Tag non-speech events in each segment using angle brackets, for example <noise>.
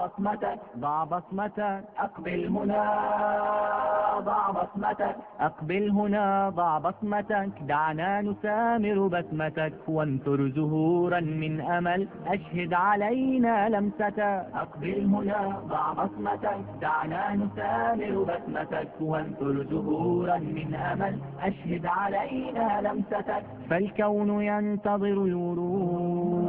بصمتك ضع بصمتك. أقبل هنا ضع بصمتك. أقبل هنا ضع بصمتك. دعنا نسامر بسمتك وانثر زهورا من أمل. أشهد علينا لمستك. أقبل هنا ضع بصمتك. دعنا نسامر بسمتك وانثر زهورا من أمل. أشهد علينا لمستك. فالكون ينتظر الورود.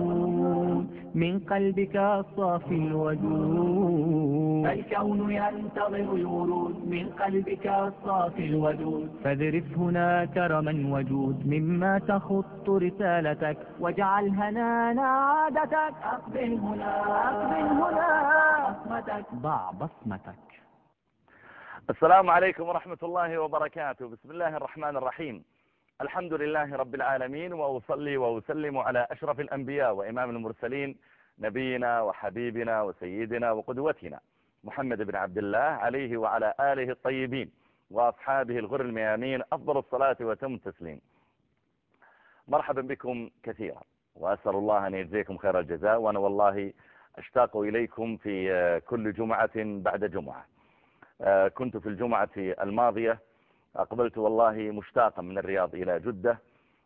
من قلبك الصافي الودود. فالكون ينتظر الورود. من قلبك الصافي الودود. فاذرف هنا كرما وجود. مما تخط رسالتك. واجعل هنانا عادتك. أقبل هنا. أقبل هنا. بصمتك ضع بصمتك. السلام عليكم ورحمة الله وبركاته. بسم الله الرحمن الرحيم. الحمد لله رب العالمين وأصلي وأسلم على أشرف الأنبياء وإمام المرسلين نبينا وحبيبنا وسيدنا وقدوتنا محمد بن عبد الله عليه وعلى آله الطيبين وأصحابه الغر الميامين. أفضل الصلاة وتم التسليم. مرحبا بكم كثيرا وأسأل الله أن يجزيكم خير الجزاء وأنا والله أشتاق إليكم في كل جمعة بعد جمعة. كنت في الجمعة الماضية أقبلت والله مشتاقا من الرياض إلى جدة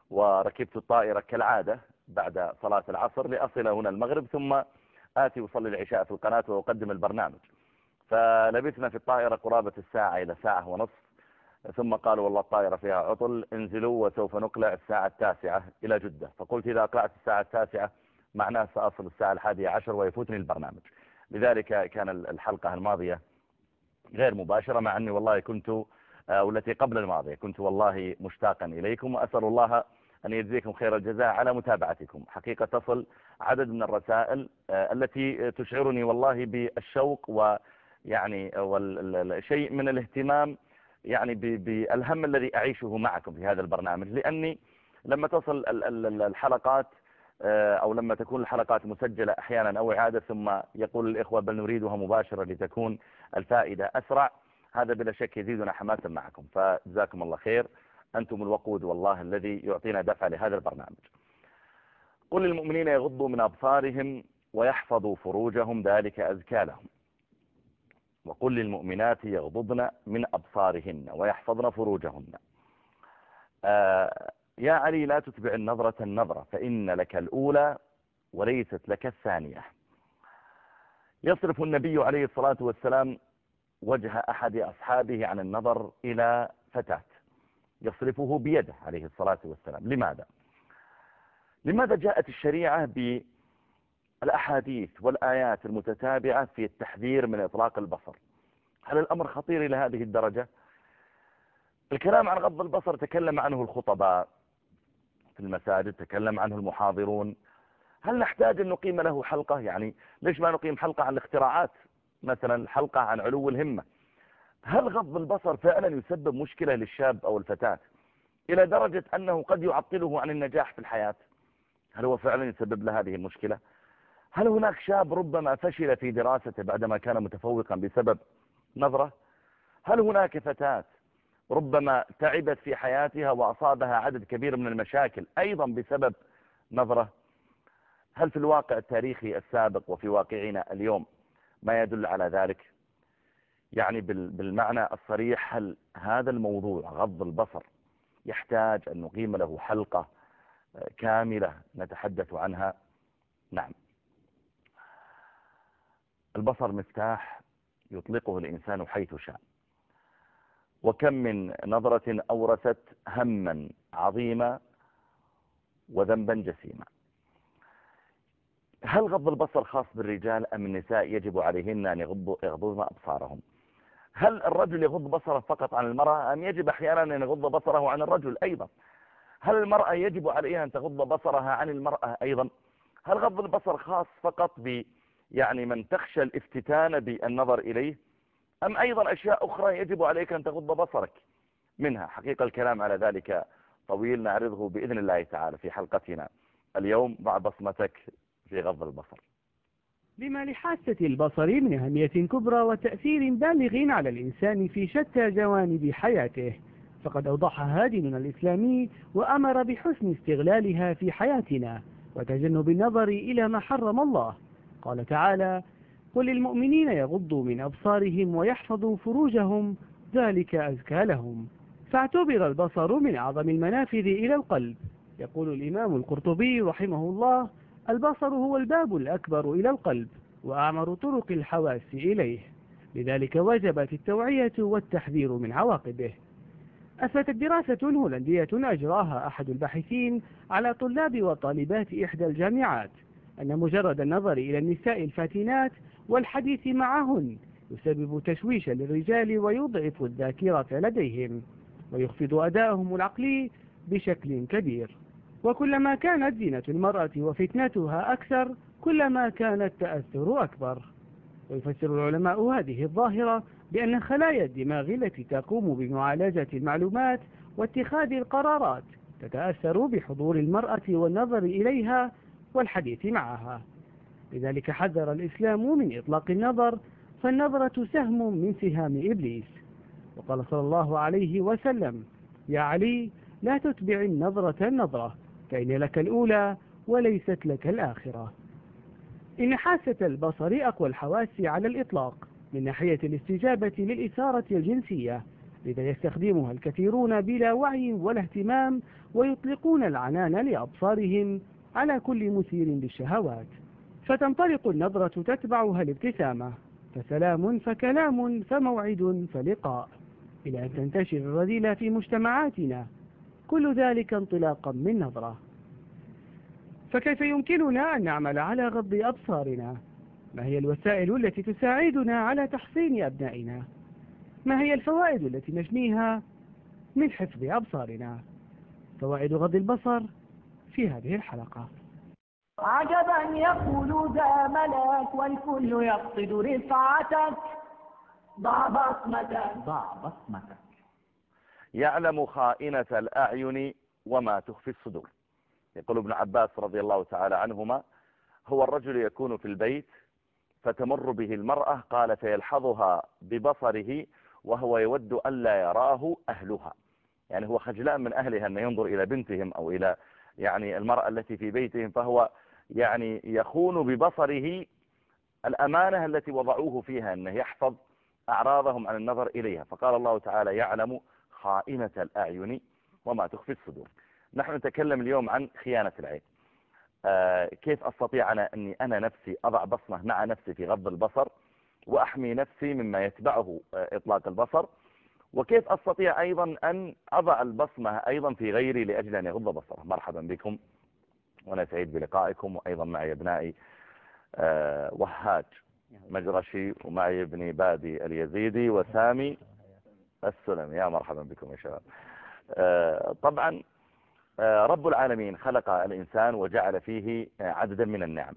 وركبت الطائرة كالعادة بعد صلاة العصر لأصل هنا المغرب ثم آتي وصلي العشاء في القناة وأقدم البرنامج. فلبثنا في الطائرة قرابة الساعة إلى ساعة ونصف ثم قالوا والله الطائرة فيها عطل انزلوا وسوف نقلع الساعة التاسعة إلى جدة. فقلت إذا أقلعت الساعة التاسعة معناه سأصل الساعة الحادية عشر ويفوتني البرنامج. لذلك كان الحلقة الماضية غير مباشرة مع أني والله كنت أو التي قبل الماضية كنت والله مشتاقا إليكم وأسأل الله أن يجزيكم خير الجزاء على متابعتكم. حقيقة تصل عدد من الرسائل التي تشعرني والله بالشوق ويعني والشيء من الاهتمام يعني بالهم الذي أعيشه معكم في هذا البرنامج. لأني لما تصل الحلقات أو لما تكون الحلقات مسجلة أحيانا أو إعادة ثم يقول الإخوة بل نريدها مباشرة لتكون الفائدة أسرع. هذا بلا شك يزيدنا حماسا معكم. فجزاكم الله خير. أنتم الوقود والله الذي يعطينا دفع لهذا البرنامج. قل للمؤمنين يغضوا من أبصارهم ويحفظوا فروجهم ذلك أزكى لهم. وقل للمؤمنات يغضضن من أبصارهن ويحفظن فروجهن. آه يا علي لا تتبع النظرة النظرة فإن لك الأولى وليست لك الثانية. يصرف النبي عليه الصلاة والسلام وجه أحد أصحابه عن النظر إلى فتاة يصرفه بيده عليه الصلاة والسلام. لماذا؟ لماذا جاءت الشريعة بالأحاديث والآيات المتتابعة في التحذير من إطلاق البصر؟ هل الأمر خطير إلى هذه الدرجة؟ الكلام عن غض البصر تكلم عنه الخطباء في المساجد تكلم عنه المحاضرون. هل نحتاج أن نقيم له حلقة؟ يعني ليش ما نقيم حلقة عن الاختراعات؟ مثلا حلقة عن علو الهمة. هل غض البصر فعلا يسبب مشكلة للشاب أو الفتاة؟ إلى درجة أنه قد يعطله عن النجاح في الحياة. هل هو فعلا يسبب له هذه المشكلة؟ هل هناك شاب ربما فشل في دراسته بعدما كان متفوقا بسبب نظرة؟ هل هناك فتاة ربما تعبت في حياتها وأصابها عدد كبير من المشاكل أيضا بسبب نظرة؟ هل في الواقع التاريخي السابق وفي واقعنا اليوم ما يدل على ذلك. يعني بالمعنى الصريح هل هذا الموضوع غض البصر يحتاج أن نقيم له حلقة كاملة نتحدث عنها؟ نعم. البصر مفتاح يطلقه الإنسان حيث شاء. وكم من نظرة أورثت هما عظيما وذنبا جسيما. هل غض البصر خاص بالرجال أم النساء يجب عليهن أن يغضوا يغضضن أبصارهم؟ هل الرجل يغض بصره فقط عن المرأة؟ أم يجب أحيانا أن يغض بصره عن الرجل أيضا؟ هل المرأة يجب عليها أن تغض بصرها عن المرأة أيضا؟ هل غض البصر خاص فقط ب يعني من تخشى الافتتان بالنظر إليه؟ أم أيضا أشياء أخرى يجب عليك أن تغض بصرك منها؟ حقيقة الكلام على ذلك طويل نعرضه بإذن الله تعالى في حلقتنا اليوم مع بصمتك في غض البصر. لما لحاسة البصر من أهمية كبرى وتأثير بالغ على الإنسان في شتى جوانب حياته فقد أوضحها ديننا الإسلامي وأمر بحسن استغلالها في حياتنا وتجنب النظر إلى ما حرم الله. قال تعالى قل للمؤمنين يغضوا من أبصارهم ويحفظوا فروجهم ذلك أزكى لهم. فاعتبر البصر من أعظم المنافذ إلى القلب. يقول الإمام القرطبي رحمه الله البصر هو الباب الأكبر إلى القلب وأعمر طرق الحواس إليه. لذلك وجبت التوعية والتحذير من عواقبه. أثبتت دراسة هولندية أجراها أحد الباحثين على طلاب وطالبات إحدى الجامعات أن مجرد النظر إلى النساء الفاتنات والحديث معهن يسبب تشويشا للرجال ويضعف الذاكرة لديهم ويخفض أداءهم العقلي بشكل كبير. وكلما كانت زينة المرأة وفتنتها أكثر كلما كان التأثر أكبر. ويفسر العلماء هذه الظاهرة بأن خلايا الدماغ التي تقوم بمعالجة المعلومات واتخاذ القرارات تتأثر بحضور المرأة والنظر إليها والحديث معها. لذلك حذر الإسلام من إطلاق النظر فالنظرة سهم من سهام إبليس. وقال صلى الله عليه وسلم يا علي لا تتبع النظرة النظرة فإن لك الأولى وليست لك الآخرة. إن حاسة البصر أقوى الحواس على الإطلاق من ناحية الاستجابة للإثارة الجنسية لذا يستخدمها الكثيرون بلا وعي ولا اهتمام ويطلقون العنان لأبصارهم على كل مثير للشهوات. فتنطلق النظرة تتبعها الابتسامة فسلام فكلام فموعد فلقاء. إلى أن تنتشر الرذيلة في مجتمعاتنا كل ذلك انطلاقا من نظرة. فكيف يمكننا أن نعمل على غض أبصارنا؟ ما هي الوسائل التي تساعدنا على تحصين أبنائنا؟ ما هي الفوائد التي نجنيها من حفظ أبصارنا؟ فوائد غض البصر في هذه الحلقة. عجبا يقول ذا ملاك والكل يقصد رفعتك. ضع بصمتك. ضع بصمتك. يعلم خائنة الأعين وما تخفي الصدور. يقول ابن عباس رضي الله تعالى عنهما هو الرجل يكون في البيت فتمر به المرأة قال فيلحظها ببصره وهو يود ألا يراه أهلها. يعني هو خجلان من أهلها أن ينظر إلى بنتهم أو إلى يعني المرأة التي في بيتهم فهو يعني يخون ببصره الأمانة التي وضعوه فيها أنه يحفظ أعراضهم عن النظر إليها. فقال الله تعالى يعلم خائنة الأعين وما تخفي الصدور. نحن نتكلم اليوم عن خيانة العين. آه، كيف أستطيع أنا أني أنا نفسي أضع بصمة مع نفسي في غض البصر وأحمي نفسي مما يتبعه آه، إطلاق البصر؟ وكيف أستطيع أيضا أن أضع البصمة أيضا في غيري لأجل أن يغض بصره؟ مرحبا بكم. وأنا سعيد بلقائكم وأيضا معي أبنائي آه، وهاج مجرشي ومعي ابني بادي اليزيدي وسامي السلمي يا مرحبا بكم يا شباب. طبعا آه، رب العالمين خلق الإنسان وجعل فيه آه، عددا من النعم.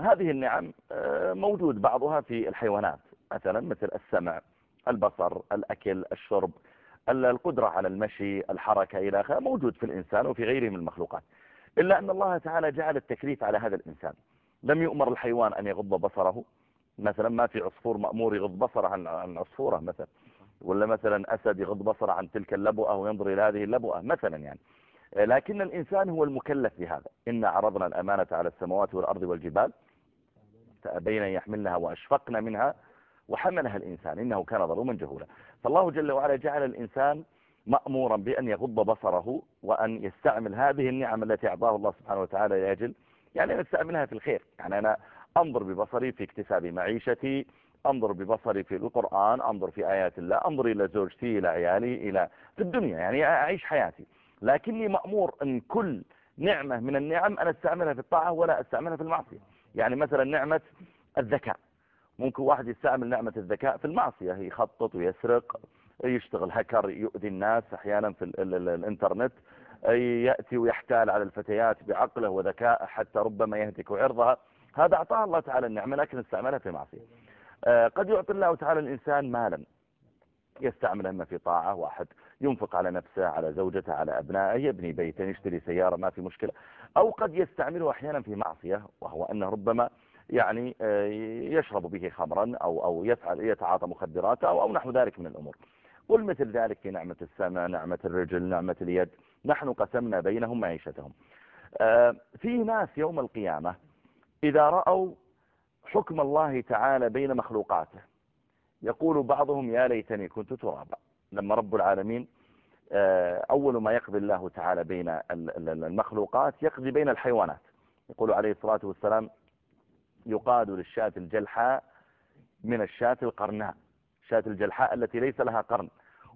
هذه النعم آه، موجود بعضها في الحيوانات مثلا مثل السمع البصر الأكل الشرب القدرة على المشي الحركة إلى آخره موجود في الإنسان وفي غيره من المخلوقات. إلا أن الله تعالى جعل التكليف على هذا الإنسان. لم يؤمر الحيوان أن يغض بصره. مثلا ما في عصفور مأمور يغض بصره عن عصفورة مثلا. ولا مثلا أسد يغض بصره عن تلك اللبؤة وينظر إلى هذه اللبؤة مثلا يعني. لكن الإنسان هو المكلف بهذا إن عرضنا الأمانة على السماوات والأرض والجبال فأبين يحملنها وأشفقنا منها وحملها الإنسان. إنه كان ظلوما جهولا. فالله جل وعلا جعل الإنسان مأمورا بأن يغض بصره وأن يستعمل هذه النعم التي أعطاه الله سبحانه وتعالى لأجل يعني أن يستعملها في الخير. يعني أنا أنظر ببصري في اكتساب معيشتي أنظر ببصري في القرآن أنظر في آيات الله أنظر إلى زوجتي إلى عيالي إلى في الدنيا يعني أعيش حياتي. لكني مأمور أن كل نعمة من النعم أنا أستعملها في الطاعة ولا أستعملها في المعصية. يعني مثلا نعمة الذكاء. ممكن واحد يستعمل نعمة الذكاء في المعصية يخطط ويسرق يشتغل هكر يؤذي الناس أحيانا في ال ال ال الإنترنت يأتي ويحتال على الفتيات بعقله وذكاء حتى ربما يهتك عرضها. هذا أعطاه الله تعالى النعمة لكن استعملها في معصية. آه، قد يعطي الله تعالى الإنسان مالا. يستعمل إما في طاعة واحد ينفق على نفسه على زوجته على أبنائه يبني بيتا يشتري سيارة ما في مشكلة. أو قد يستعمله أحيانا في معصية وهو أنه ربما يعني آه، يشرب به خمرا أو, أو يفعل يتعاطى مخدرات أو, أو نحو ذلك من الأمور. قل مثل ذلك في نعمة السماء نعمة الرجل نعمة اليد. نحن قسمنا بينهم معيشتهم. آه، في ناس يوم القيامة إذا رأوا حكم الله تعالى بين مخلوقاته يقول بعضهم يا ليتني كنت ترابا. لما رب العالمين آه، أول ما يقضي الله تعالى بين المخلوقات يقضي بين الحيوانات. يقول عليه الصلاة والسلام يقاد للشاة الجلحاء من الشاة القرناء. الشاة الجلحاء التي ليس لها قرن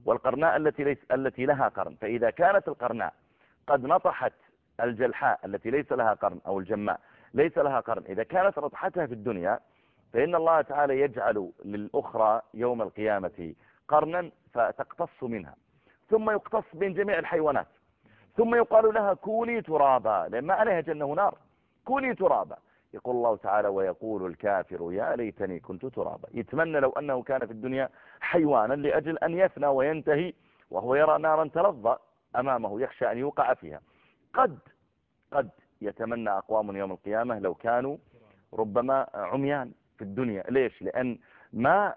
والقرناء التي ليس التي لها قرن. فإذا كانت القرناء قد نطحت الجلحاء التي ليس لها قرن أو الجماء ليس لها قرن. إذا كانت نطحتها في الدنيا فإن الله تعالى يجعل للأخرى يوم القيامة قرنا فتقتص منها. ثم يقتص بين جميع الحيوانات. ثم يقال لها كوني ترابا لأن ما عليها جنة ونار. كوني ترابا. يقول الله تعالى ويقول الكافر يا ليتني كنت ترابا. يتمنى لو أنه كان في الدنيا حيوانا لأجل أن يفنى وينتهي وهو يرى نارا تلظى أمامه يخشى أن يوقع فيها. قد قد يتمنى أقوام يوم القيامة لو كانوا ربما عميان في الدنيا. ليش؟ لأن ما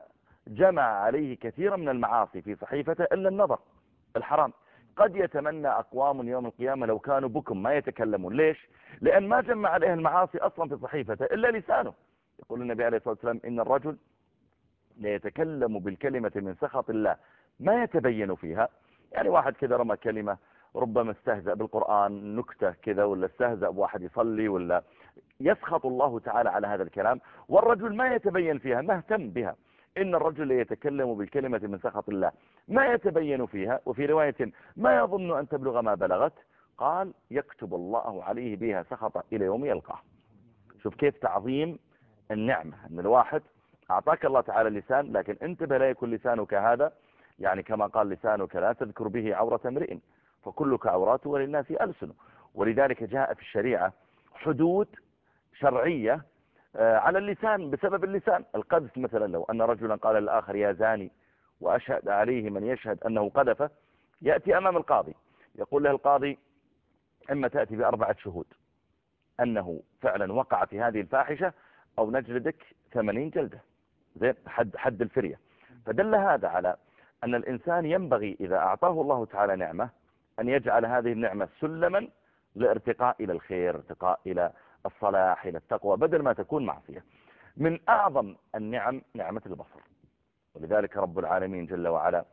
جمع عليه كثيرا من المعاصي في صحيفته إلا النظر الحرام. قد يتمنى أقوام يوم القيامة لو كانوا بكم ما يتكلمون. ليش؟ لأن ما جمع عليه المعاصي أصلا في صحيفته إلا لسانه. يقول النبي عليه الصلاة والسلام إن الرجل ليتكلم بالكلمة من سخط الله. ما يتبين فيها. يعني واحد كذا رمى كلمة ربما استهزأ بالقرآن نكتة كذا ولا استهزأ بواحد يصلي ولا يسخط الله تعالى على هذا الكلام. والرجل ما يتبين فيها مهتم بها. إن الرجل يتكلم بالكلمة من سخط الله. ما يتبين فيها وفي رواية ما يظن أن تبلغ ما بلغت؟ قال يكتب الله عليه بها سخط إلى يوم يلقاه. شوف كيف تعظيم النعمة أن الواحد أعطاك الله تعالى اللسان لكن انتبه لا يكون لسانك هذا. يعني كما قال لسانك لا تذكر به عورة امرئ. فكلك عورات وللناس ألسن. ولذلك جاء في الشريعة حدود شرعية آه، على اللسان بسبب اللسان. القذف مثلا لو أن رجلا قال للآخر يا زاني وأشهد عليه من يشهد أنه قذفه يأتي أمام القاضي. يقول له القاضي إما تأتي بأربعة شهود أنه فعلا وقع في هذه الفاحشة أو نجلدك ثمانين جلدة. حد, حد الفرية. فدل هذا على أن الإنسان ينبغي إذا أعطاه الله تعالى نعمة أن يجعل هذه النعمة سلما لارتقاء إلى الخير ارتقاء إلى الصلاح إلى التقوى بدل ما تكون معصية. من أعظم النعم نعمة البصر. ولذلك رب العالمين جل وعلا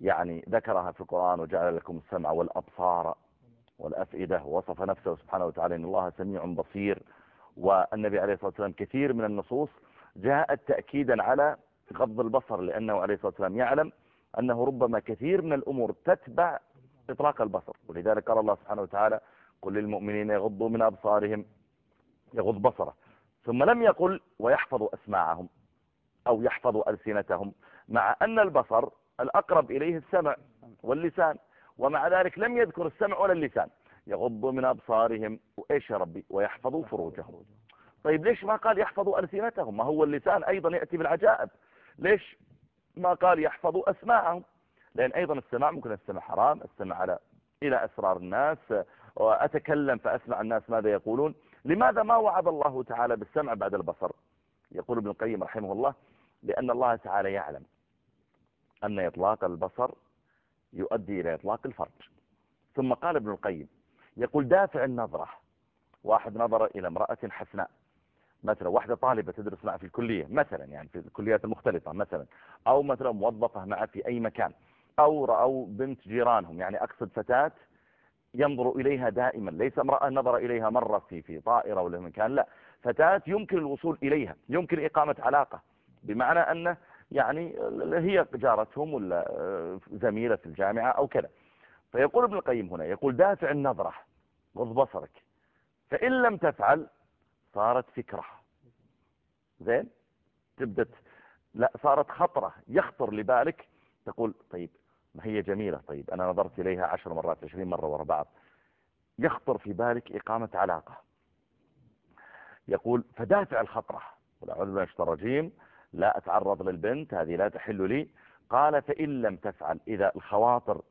يعني ذكرها في القرآن وجعل لكم السمع والأبصار والأفئدة ووصف نفسه سبحانه وتعالى إن الله سميع بصير. والنبي عليه الصلاة والسلام كثير من النصوص جاءت تأكيدا على غض البصر لأنه عليه الصلاة والسلام يعلم أنه ربما كثير من الأمور تتبع إطلاق البصر. ولذلك قال الله سبحانه وتعالى قل للمؤمنين يغضوا من أبصارهم يغض بصره. ثم لم يقل ويحفظوا أسماعهم أو يحفظوا ألسنتهم. مع أن البصر الأقرب إليه السمع واللسان. ومع ذلك لم يذكر السمع ولا اللسان. يغضوا من أبصارهم. وإيش يا ربي؟ ويحفظوا فروجهم. طيب ليش ما قال يحفظوا ألسنتهم؟ ما هو اللسان أيضا يأتي بالعجائب. ليش ما قال يحفظوا أسماعهم؟ لأن أيضا السماع ممكن السمع حرام السمع على إلى أسرار الناس وأتكلم فأسمع الناس ماذا يقولون. لماذا ما وعد الله تعالى بالسمع بعد البصر؟ يقول ابن القيم رحمه الله لأن الله تعالى يعلم أن إطلاق البصر يؤدي إلى إطلاق الفرج. ثم قال ابن القيم يقول دافع النظرة واحد نظر إلى امرأة حسناء. مثلا واحدة طالبة تدرس معه في الكلية مثلا يعني في الكليات المختلفة مثلا أو مثلا موظفة معه في أي مكان. أو رأوا بنت جيرانهم يعني أقصد فتاة ينظر إليها دائما ليس امرأة نظر إليها مرة في في طائرة ولا مكان لا فتاة يمكن الوصول إليها يمكن إقامة علاقة بمعنى أنه يعني هي جارتهم ولا زميلة في الجامعة أو كذا. فيقول ابن القيم هنا يقول دافع النظرة غض بصرك فإن لم تفعل صارت فكرة. زين؟ تبدأ لا صارت خطرة يخطر لبالك تقول طيب ما هي جميلة. طيب أنا نظرت إليها عشر مرات عشرين مرة ورا بعض. يخطر في بالك إقامة علاقة. يقول فدافع الخطرة. والأعوذ بالله الرجيم. لا أتعرض للبنت هذه لا تحل لي. قال فإن لم تفعل إذا الخواطر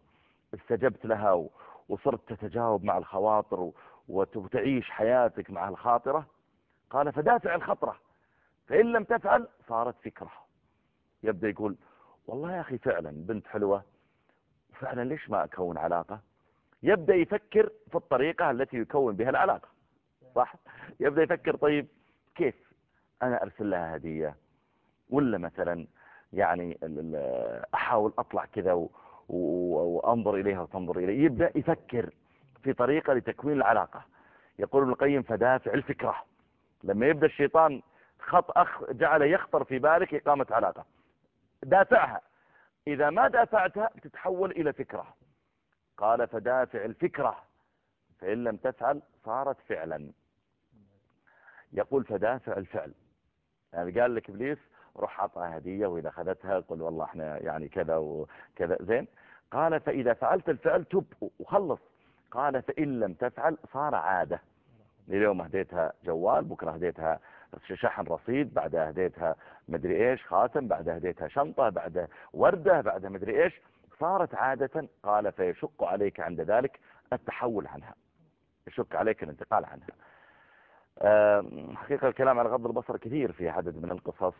استجبت لها وصرت تتجاوب مع الخواطر وتعيش حياتك مع الخاطرة. قال فدافع الخطرة. فإن لم تفعل صارت فكرة. يبدأ يقول والله يا أخي فعلا بنت حلوة فعلا ليش ما أكون علاقة؟ يبدأ يفكر في الطريقة التي يكون بها العلاقة. صح؟ يبدأ يفكر طيب كيف أنا أرسل لها هدية؟ ولا مثلا يعني أحاول أطلع كذا وأنظر إليها وتنظر إلي يبدأ يفكر في طريقة لتكوين العلاقة. يقول ابن القيم فدافع الفكرة. لما يبدأ الشيطان خط أخ جعل يخطر في بالك إقامة علاقة. دافعها. إذا ما دافعتها تتحول إلى فكرة. قال فدافع الفكرة. فإن لم تفعل صارت فعلا. يقول فدافع الفعل. يعني قال لك إبليس روح عطها هدية وإذا أخذتها قل والله إحنا يعني كذا وكذا. زين. قال فإذا فعلت الفعل تب وخلص. قال فإن لم تفعل صار عادة. اليوم هديتها جوال بكرة هديتها شحن رصيد بعدها هديتها مدري إيش خاتم بعدها هديتها شنطة بعدها وردة بعدها مدري إيش. صارت عادة قال فيشق عليك عند ذلك التحول عنها. يشق عليك الانتقال عنها. حقيقة الكلام على غض البصر كثير في عدد من القصص.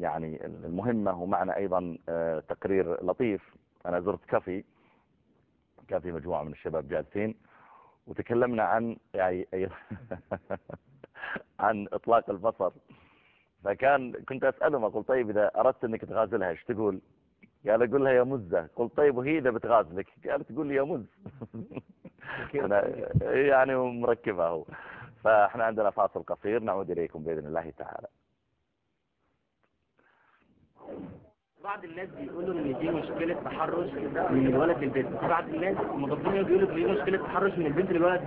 يعني المهمة ومعنا أيضا آه، تقرير لطيف. أنا زرت كافي. كافي مجموعة من الشباب جالسين. وتكلمنا عن يعني <laughs> عن إطلاق البصر. فكان كنت أسألهم أقول طيب إذا أردت أنك تغازلها إيش تقول؟ قال أقول لها يا مزة. قلت طيب وهي إذا بتغازلك؟ قالت تقول لي يا مز. أنا يعني مركبة هو. فإحنا عندنا فاصل قصير. نعود إليكم بإذن الله تعالى. بعض الناس بيقولوا إن دي مشكلة تحرش من الولد للبنت بعض الناس مضادين بيقولوا ان دي مشكلة تحرش من البنت للولد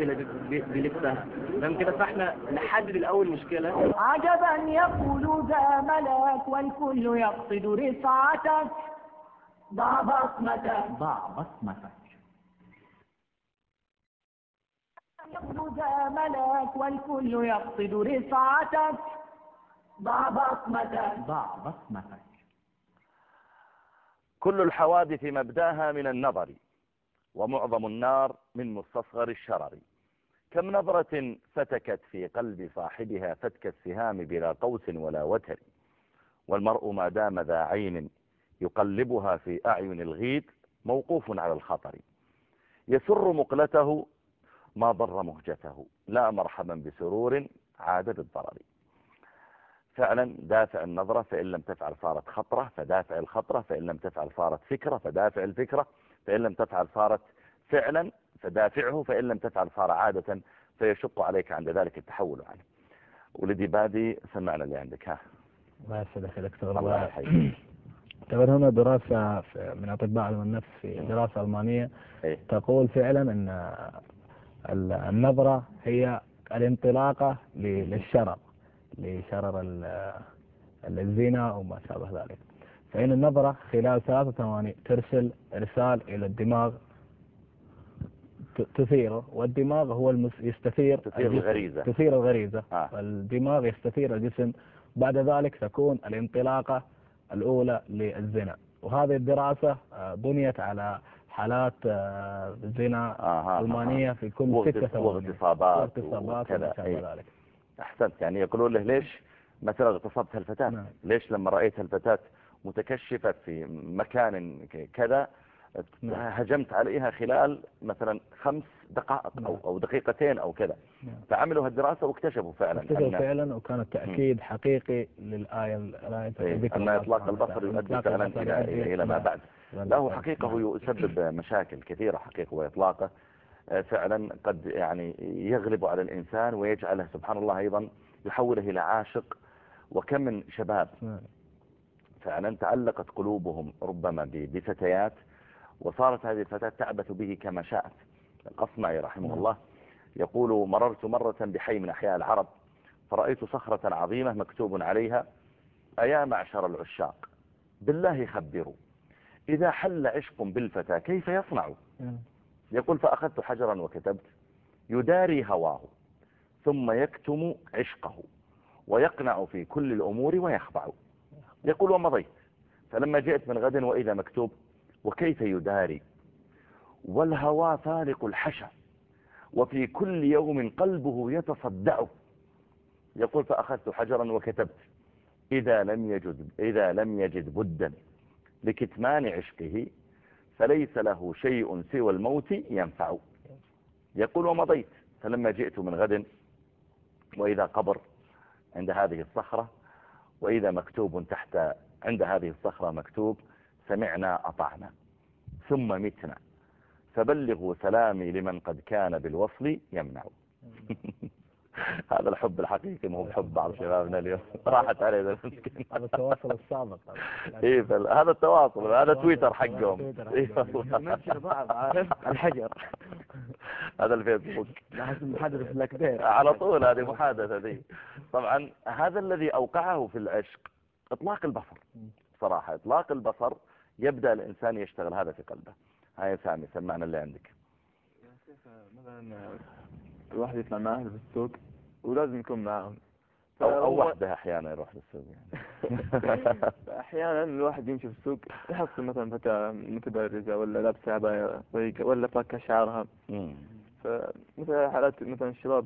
بلبسها تمام كده؟ فاحنا نحدد الأول مشكلة. عجبا يقول ذا ملاك والكل يقصد رفعتك ضع بصمتك ضع بصمتك يقول ذا ملاك والكل يقصد رفعتك ضع بصمتك ضع بصمتك كل الحوادث مبداها من النظر ومعظم النار من مستصغر الشرر. كم نظرة فتكت في قلب صاحبها فتك السهام بلا قوس ولا وتر؟ والمرء ما دام ذا عين يقلبها في أعين الغيد موقوف على الخطر. يسر مقلته ما ضر مهجته. لا مرحبا بسرور عاد بالضرر. فعلا دافع النظرة فإن لم تفعل صارت خطرة فدافع الخطرة فإن لم تفعل صارت فكرة فدافع الفكرة فإن لم تفعل صارت فعلا فدافعه فإن لم تفعل صار عادة فيشق عليك عند ذلك التحول عنه ولدي بادي سمعنا اللي عندك ها. ما يسعدك دكتور. الله يحييك. <clears throat> طبعا هنا دراسة من أطباء علم النفس في دراسة ألمانية إيه؟ تقول فعلا أن النظرة هي الانطلاقة للشرر لشرر الزنا وما شابه ذلك. فإن النظرة خلال ثلاثة ثواني ترسل إرسال إلى الدماغ تثيره والدماغ هو المس... يستثير تثير الغريزة. تثير الغريزة. آه. الدماغ يستثير الجسم. بعد ذلك تكون الانطلاقة الأولى للزنا. وهذه الدراسة آه، بنيت على حالات آه، زنا آه ألمانية في كل ستة ثواني. واغتصابات وما شابه ذلك. أحسنت. يعني يقولون له ليش مثلا اغتصبت الفتاة نعم. ليش لما رأيت الفتاة متكشفة في مكان كذا نعم. هجمت عليها خلال مثلا خمس دقائق أو, نعم. أو دقيقتين أو كذا. نعم. فعملوا هالدراسة واكتشفوا فعلا اكتشفوا فعلا وكان التأكيد حقيقي للآية الآية إيه، أن إطلاق البصر يؤدي فعلا إلى, إلى ما بعد. له حقيقة يسبب مشاكل كثيرة حقيقة وإطلاقه. فعلا قد يعني يغلب على الإنسان ويجعله سبحان الله أيضا يحوله إلى عاشق وكم من شباب نعم. فعلا تعلقت قلوبهم ربما بفتيات وصارت هذه الفتاة تعبث به كما شاءت الأصمعي رحمه نعم. الله يقول مررت مرة بحي من أحياء العرب فرأيت صخرة عظيمة مكتوب عليها أيا معشر العشاق بالله خبروا إذا حل عشق بالفتاة كيف يصنع نعم. يقول فأخذت حجرا وكتبت يداري هواه ثم يكتم عشقه ويقنع في كل الأمور ويخضع. يقول ومضيت. فلما جئت من غد وإذا مكتوب وكيف يداري؟ والهوى فالق الحشى وفي كل يوم قلبه يتصدع. يقول فأخذت حجرا وكتبت إذا لم يجد, إذا لم يجد بدا لكتمان عشقه فليس له شيء سوى الموت ينفع. يقول ومضيت فلما جئت من غد وإذا قبر عند هذه الصخرة وإذا مكتوب تحت عند هذه الصخرة مكتوب سمعنا أطعنا ثم متنا. فبلغوا سلامي لمن قد كان بالوصل يمنع. <laughs> <laughs> هذا الحب الحقيقي مو بحب بعض شبابنا اليوم. <laughs> راحت المسكين هذا التواصل السابق <laughs> إيه فل- هذا التواصل هذا تويتر حقهم. إيه الحجر. هذا الفيسبوك. في الأكبر على طول هذه محادثة دي. طبعا هذا الذي أوقعه في العشق إطلاق البصر. صراحة إطلاق البصر يبدأ الإنسان يشتغل هذا في قلبه. هاي سامي سمعنا اللي عندك. مثلا الواحد يطلع مع أهله في السوق ولازم يكون معهم أو, أو وحده أحيانا يروح للسوق يعني. <laughs> أحيانا الواحد يمشي في السوق يحصل مثلا فتاة متبرجة ولا لابسة عباية ضيقة ولا فاكة شعرها. مم. فمثلا حالات مثلا الشباب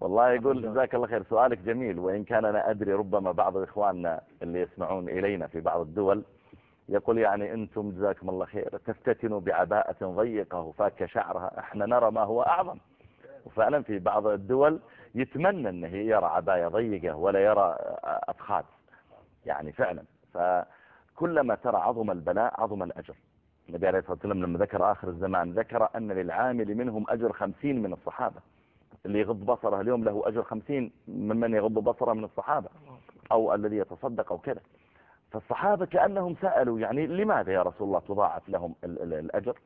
والله يقول جزاك الله خير سؤالك جميل. وإن كان أنا أدري ربما بعض إخواننا اللي يسمعون إلينا في بعض الدول يقول يعني أنتم جزاكم الله خير تفتتنوا بعباءة ضيقة وفاك شعرها إحنا نرى ما هو أعظم. وفعلا في بعض الدول يتمنى أنه يرى عباية ضيقة ولا يرى أفخاذ. يعني فعلا. فكلما ترى عظم البلاء عظم الأجر. النبي عليه الصلاة والسلام لما ذكر آخر الزمان ذكر أن للعامل منهم أجر خمسين من الصحابة. اللي يغض بصره اليوم له أجر خمسين ممن يغض بصره من الصحابة. أو الذي يتصدق أو كذا. فالصحابة كأنهم سألوا يعني لماذا يا رسول الله تضاعف لهم ال- ال- الأجر؟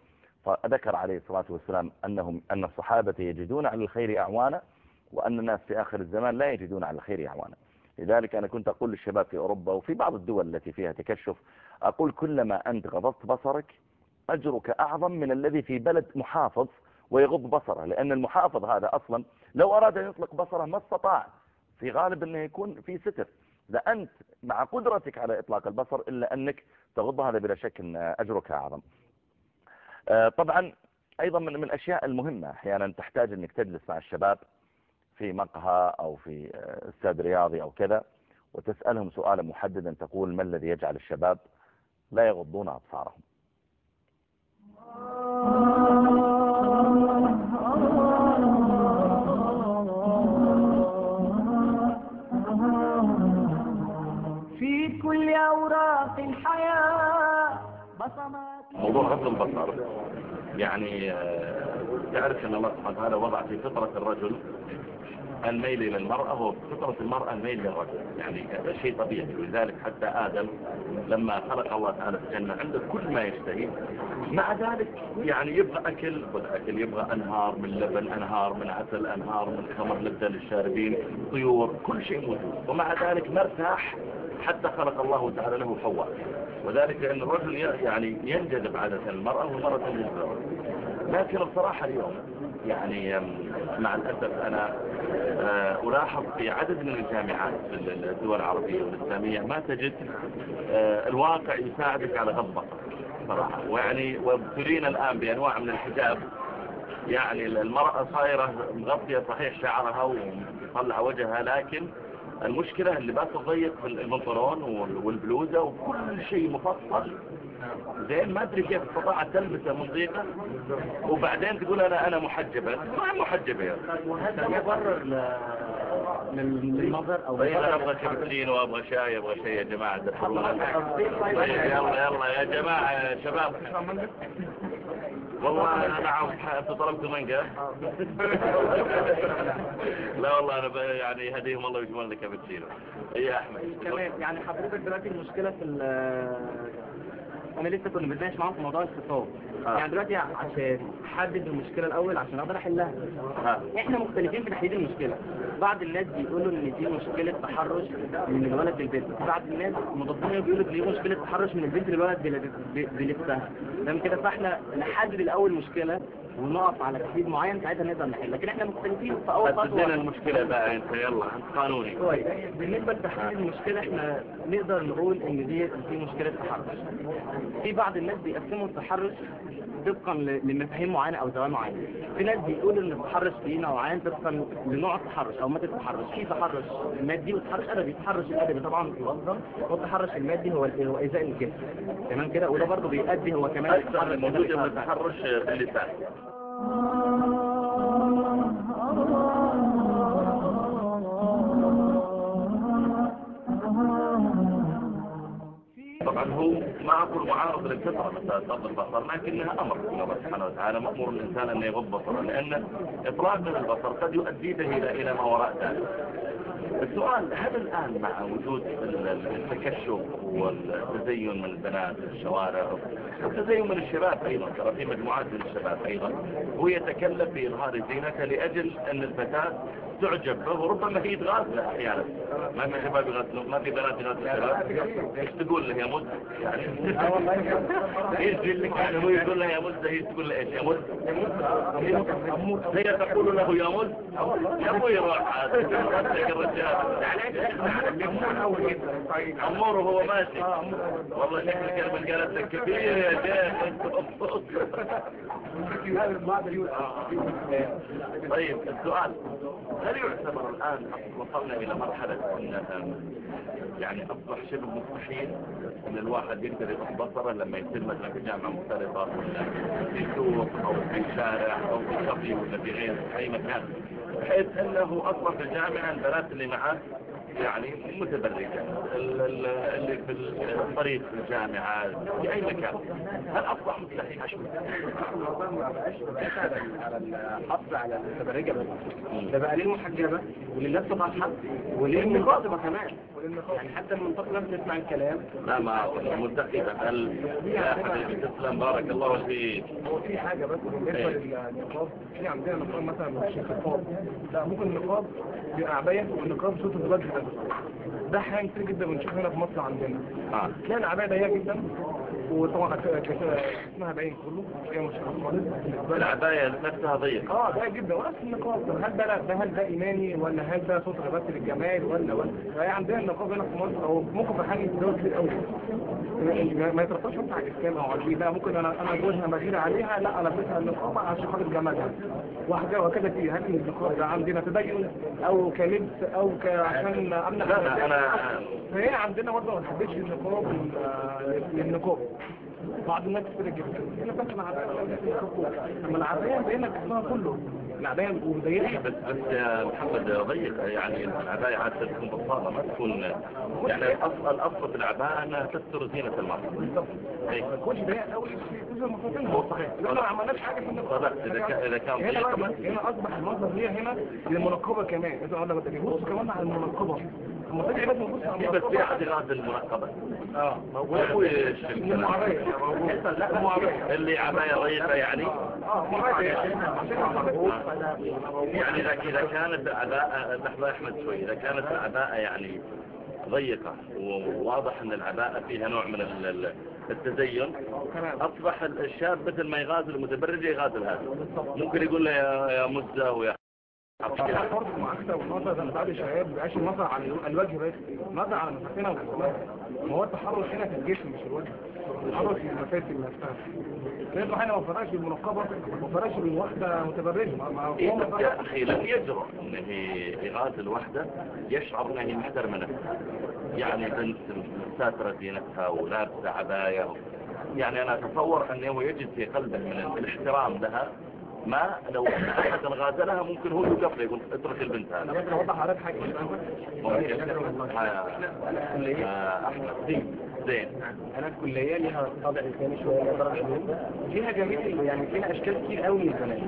فذكر عليه الصلاة والسلام أنهم أن الصحابة يجدون على الخير أعوانا وأن الناس في آخر الزمان لا يجدون على الخير أعوانا. لذلك أنا كنت أقول للشباب في أوروبا وفي بعض الدول التي فيها تكشف أقول كلما أنت غضضت بصرك أجرك أعظم من الذي في بلد محافظ ويغض بصره لأن المحافظ هذا أصلا لو أراد أن يطلق بصره ما استطاع. في غالب أنه يكون في ستر. إذا أنت مع قدرتك على إطلاق البصر إلا أنك تغض هذا بلا شك أن أجرك أعظم. طبعا أيضا من من الأشياء المهمة. أحيانا تحتاج أنك تجلس مع الشباب في مقهى أو في آه، استاد رياضي أو كذا وتسألهم سؤالا محددا تقول ما الذي يجعل الشباب لا يغضون أبصارهم. في كل أوراق الحياة موضوع غض البصر. يعني آه، تعرف أن الله سبحانه وتعالى وضع في فطرة الرجل الميل إلى المرأة وفطرة المرأة الميل للرجل يعني هذا شيء طبيعي. ولذلك حتى آدم لما خلق الله تعالى في الجنة عنده كل ما يشتهي مع ذلك يعني يبغى أكل خذ أكل يبغى أنهار من لبن أنهار من عسل أنهار من خمر لذة للشاربين طيور كل شيء موجود. ومع ذلك ما ارتاح حتى خلق الله تعالى له حواء. وذلك لأن الرجل يعني ينجذب عادة المرأة والمرأة تنجذب لكن بصراحة اليوم يعني مع الأسف أنا آه، ألاحظ في عدد من الجامعات في الدول العربية والإسلامية ما تجد آه، الواقع يساعدك على غض صراحة ويعني وابتلينا الآن بأنواع من الحجاب. يعني المرأة صايرة مغطية صحيح شعرها ومطلع وجهها لكن المشكلة اللباس الضيق في البنطلون وال- والبلوزة وكل شيء مفصل. زين ما ادري كيف استطاعت تلبسه من ضيقة وبعدين تقول أنا أنا محجبة ما محجبة يا أخي. وهذا مبرر للنظر أو طيب أنا أبغى كابتشين وأبغى شاي أبغى شيء يا جماعة. طيب يلا يلا. يا جماعة يا شباب والله أنا عاوز أنت طلبت مانجا <laughs> لا والله أنا يعني يهديهم الله ويجمل لك كابتشينو اي يا أحمد. كمان يعني حضرتك دلوقتي المشكلة في أنا لسه كنا بنتناقش معاهم في موضوع الخطاب. آه. يعني دلوقتي عشان أحدد المشكلة الأول عشان أقدر احلها ها. إحنا مختلفين في تحديد المشكلة. بعض الناس بيقولوا إن دي مشكلة تحرش من الولد للبنت بعض الناس مضادين بيقولوا دي مشكلة تحرش من البنت للولد بلبسها. تمام كده؟ فإحنا نحدد الأول مشكلة ونقف على تحديد معين ساعتها نقدر نحل. لكن إحنا مختلفين في أول لنا خطوة المشكلة بقى أنت. يلا أنت قانوني. كويس بالنسبة لتحديد المشكلة إحنا نقدر نقول إن دي دي مشكلة تحرش. في بعض الناس بيقسموا التحرش طبقا لمفاهيم معينة أو زوايا معينة. في ناس بيقولوا إن التحرش فيه نوعين طبقا لنوع التحرش أو مادة التحرش. في تحرش مادي وتحرش أدبي. التحرش الأدبي طبعا ينظم والتحرش المادي هو هو ايذاء الجسم. تمام كده؟ وده برضه بيؤدي هو كمان التحرش موجود الأدبي من بتاع- التحرش في اللسان طبعا هو ما أقول معارض للكثرة مثلا ضد البصر لكنها أمر من الله سبحانه وتعالى مأمور الإنسان أن يغض بصره لأن إطلاق البصر قد يؤدي به إلى ما وراء ذلك. السؤال هل الآن مع وجود ال- ال- التكشف والتزين من البنات في الشوارع والتزين من الشباب أيضا ترى في مجموعات من الشباب أيضا هو يتكلف بإظهار زينته لأجل أن الفتاة تعجب به وربما هي تغازله أحيانا. ما في شباب يغازلون ما في بنات يغازلون إيش تقول له يا مز يعني <laughs> يجي لك؟ يعني هو يقول له يا مز هي تقول له إيش؟ يا مز هي تقول له يا مز يا أبوي روح عاد عمور وهو ماشي. والله شكلك من قالت كبير يا طيب السؤال. هل يعتبر الآن وصلنا إلى مرحلة أنها يعني أصبح شبه مستحيل أن الواحد يقدر يروح بصره لما يصير مثلا في جامعة مختلطة ولا في سوق أو في شارع أو في كافي ولا في غير أي مكان؟ بحيث أصلا في الجامعة البنات اللي معه يعني متبرجة. ال- ال- اللي في الطريق في الجامعة في أي مكان. هل أصبح مستحيل؟ على الحصر على المتبرجة. بس ده بقى ليه المحجبة وللناس طبعا وللمنقاطبة كمان؟ يعني حتى المنطقة لم تسمع الكلام. لا ما متأكدا هل يا حبيبي تسلم. بارك الله فيك. هو في حاجة بس بالنسبة إيه. للنقاب. في عندنا نقاب مثلا مش نقاب لا ممكن النقاب بيبقى عباية والنقاب صوت الوجه ده. ده أحيانا كتير جدا بنشوف هنا في مصر عندنا. آه. تلاقي العباية ضيقة جدا. وطبعا اسمها باين كله مش بالنسبة لها. العباية نفسها ضيقة آه ده جدا ونفس النقاب طب هل ده ده هل ده ايماني ولا هل ده صوت بس للجمال ولا ولا فهي عندنا النقاب هنا في مصر أو ممكن في حاجة دول كتير قوي ما- يتربطش بس على الاسلام أو على لا ممكن أنا أنا جوزها مغير عليها لا أنا لبسها النقاب عشان خاطر جمالها وهكذا وكذا في هل النقاب ده عندنا تدين أو كلبس أو عشان امنع لا لا أنا فهي عندنا برضه ما بنحبش النقاب لل- للنقاب بعض الناس كتير جدا أنا بس العبايه اما العبايه بين جسمها كله. العبايه وضيقه بس بس يا محمد ضيق يعني العباية عادة تكون بساطة ما تكون يعني الأصل الأصل في العباءة أنها تستر زينة المرأة. إيه. ما تكونش ضيقه قوي هو صحيح. لا ما عملناش حاجة في النقاب صدقت إذا كان هنا هنا أصبح المصدر ليها هنا للمنقبة كمان. انت أقول لك بص كمان على المنقبة. تيجي بس في أحد غاز المنقبة آه موجود اللي عباية ضيقة يعني يعني إذا إذا كانت العباءة لحظة أحمد شوي إذا كانت العباءة يعني ضيقة وواضح أن العباءة فيها نوع من ال- ال- التزين أصبح الشاب مثل ما يغازل المتبرج يغازل هذا ممكن يقول له يا مزة ويا برضه المعاكسه والنظر ده بعد الشباب ما بقاش النظر على الوجه بس نظر على مفاتنها وجسمها ما هو التحرش هنا في الجسم مش الوجه التحرش في المفاتن نفسها لأنه إحنا ما فرقش بالمنقبه ما فرقش بالواحده متبرجه ما- إيه. يا أخي لم يجرؤ أنه يغازل وحدة يشعر أنها محترمة نفسها يعني بنت ساترة زينتها ولابسة عباية يعني أنا أتصور أنه يجد في قلبه من الاحترام لها ما لو أن أحد غازلها ممكن هو له يقول اترك البنت أنا هذه ممكن. اوضح ممكن آه، أحمد زين. أنا الكليه ليها طابع انساني شوية ليها درجه فيها جميع يعني فيها أشكال كتير قوي من البنات.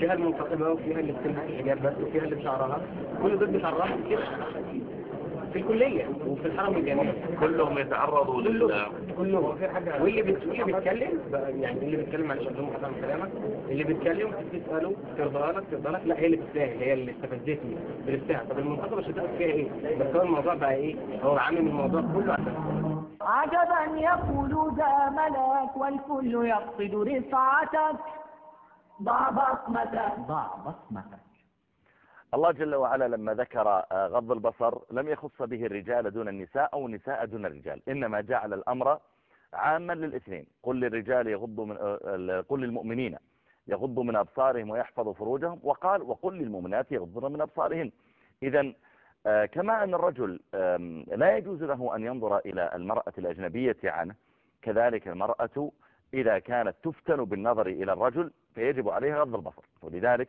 فيها المنتقبة وفيها اللي بتلبس الحجاب بس وفيها اللي بشعرها. كل دول بيتعرضوا كده في الكلية وفي الحرم الجامعي كلهم يتعرضوا لل كله في حاجة واللي بت- واللي بيتكلم يعني اللي بيتكلم معلش عشان من كلامك. اللي بيتكلم تساله ترضى لك ترضى لك لا هي اللي تستاهل هي اللي استفزتني بتستاهل طب المنتقبه مش هتعرف فيها إيه؟ بس هو الموضوع بقى إيه؟ هو عامل الموضوع كله عشان عجبا يقول ذا ملاك والكل يقصد رفعتك. ضع بصمتك. ضع بصمتك. الله جل وعلا لما ذكر آه، غض البصر لم يخص به الرجال دون النساء أو النساء دون الرجال إنما جعل الأمر عاما للاثنين. قل للرجال يغضوا من آه، قل للمؤمنين يغضوا من أبصارهم ويحفظوا فروجهم وقال وقل للمؤمنات يغضن من أبصارهن. إذا كما أن الرجل لا يجوز له أن ينظر إلى المرأة الأجنبية عنه كذلك المرأة إذا كانت تفتن بالنظر إلى الرجل فيجب عليها غض البصر. ولذلك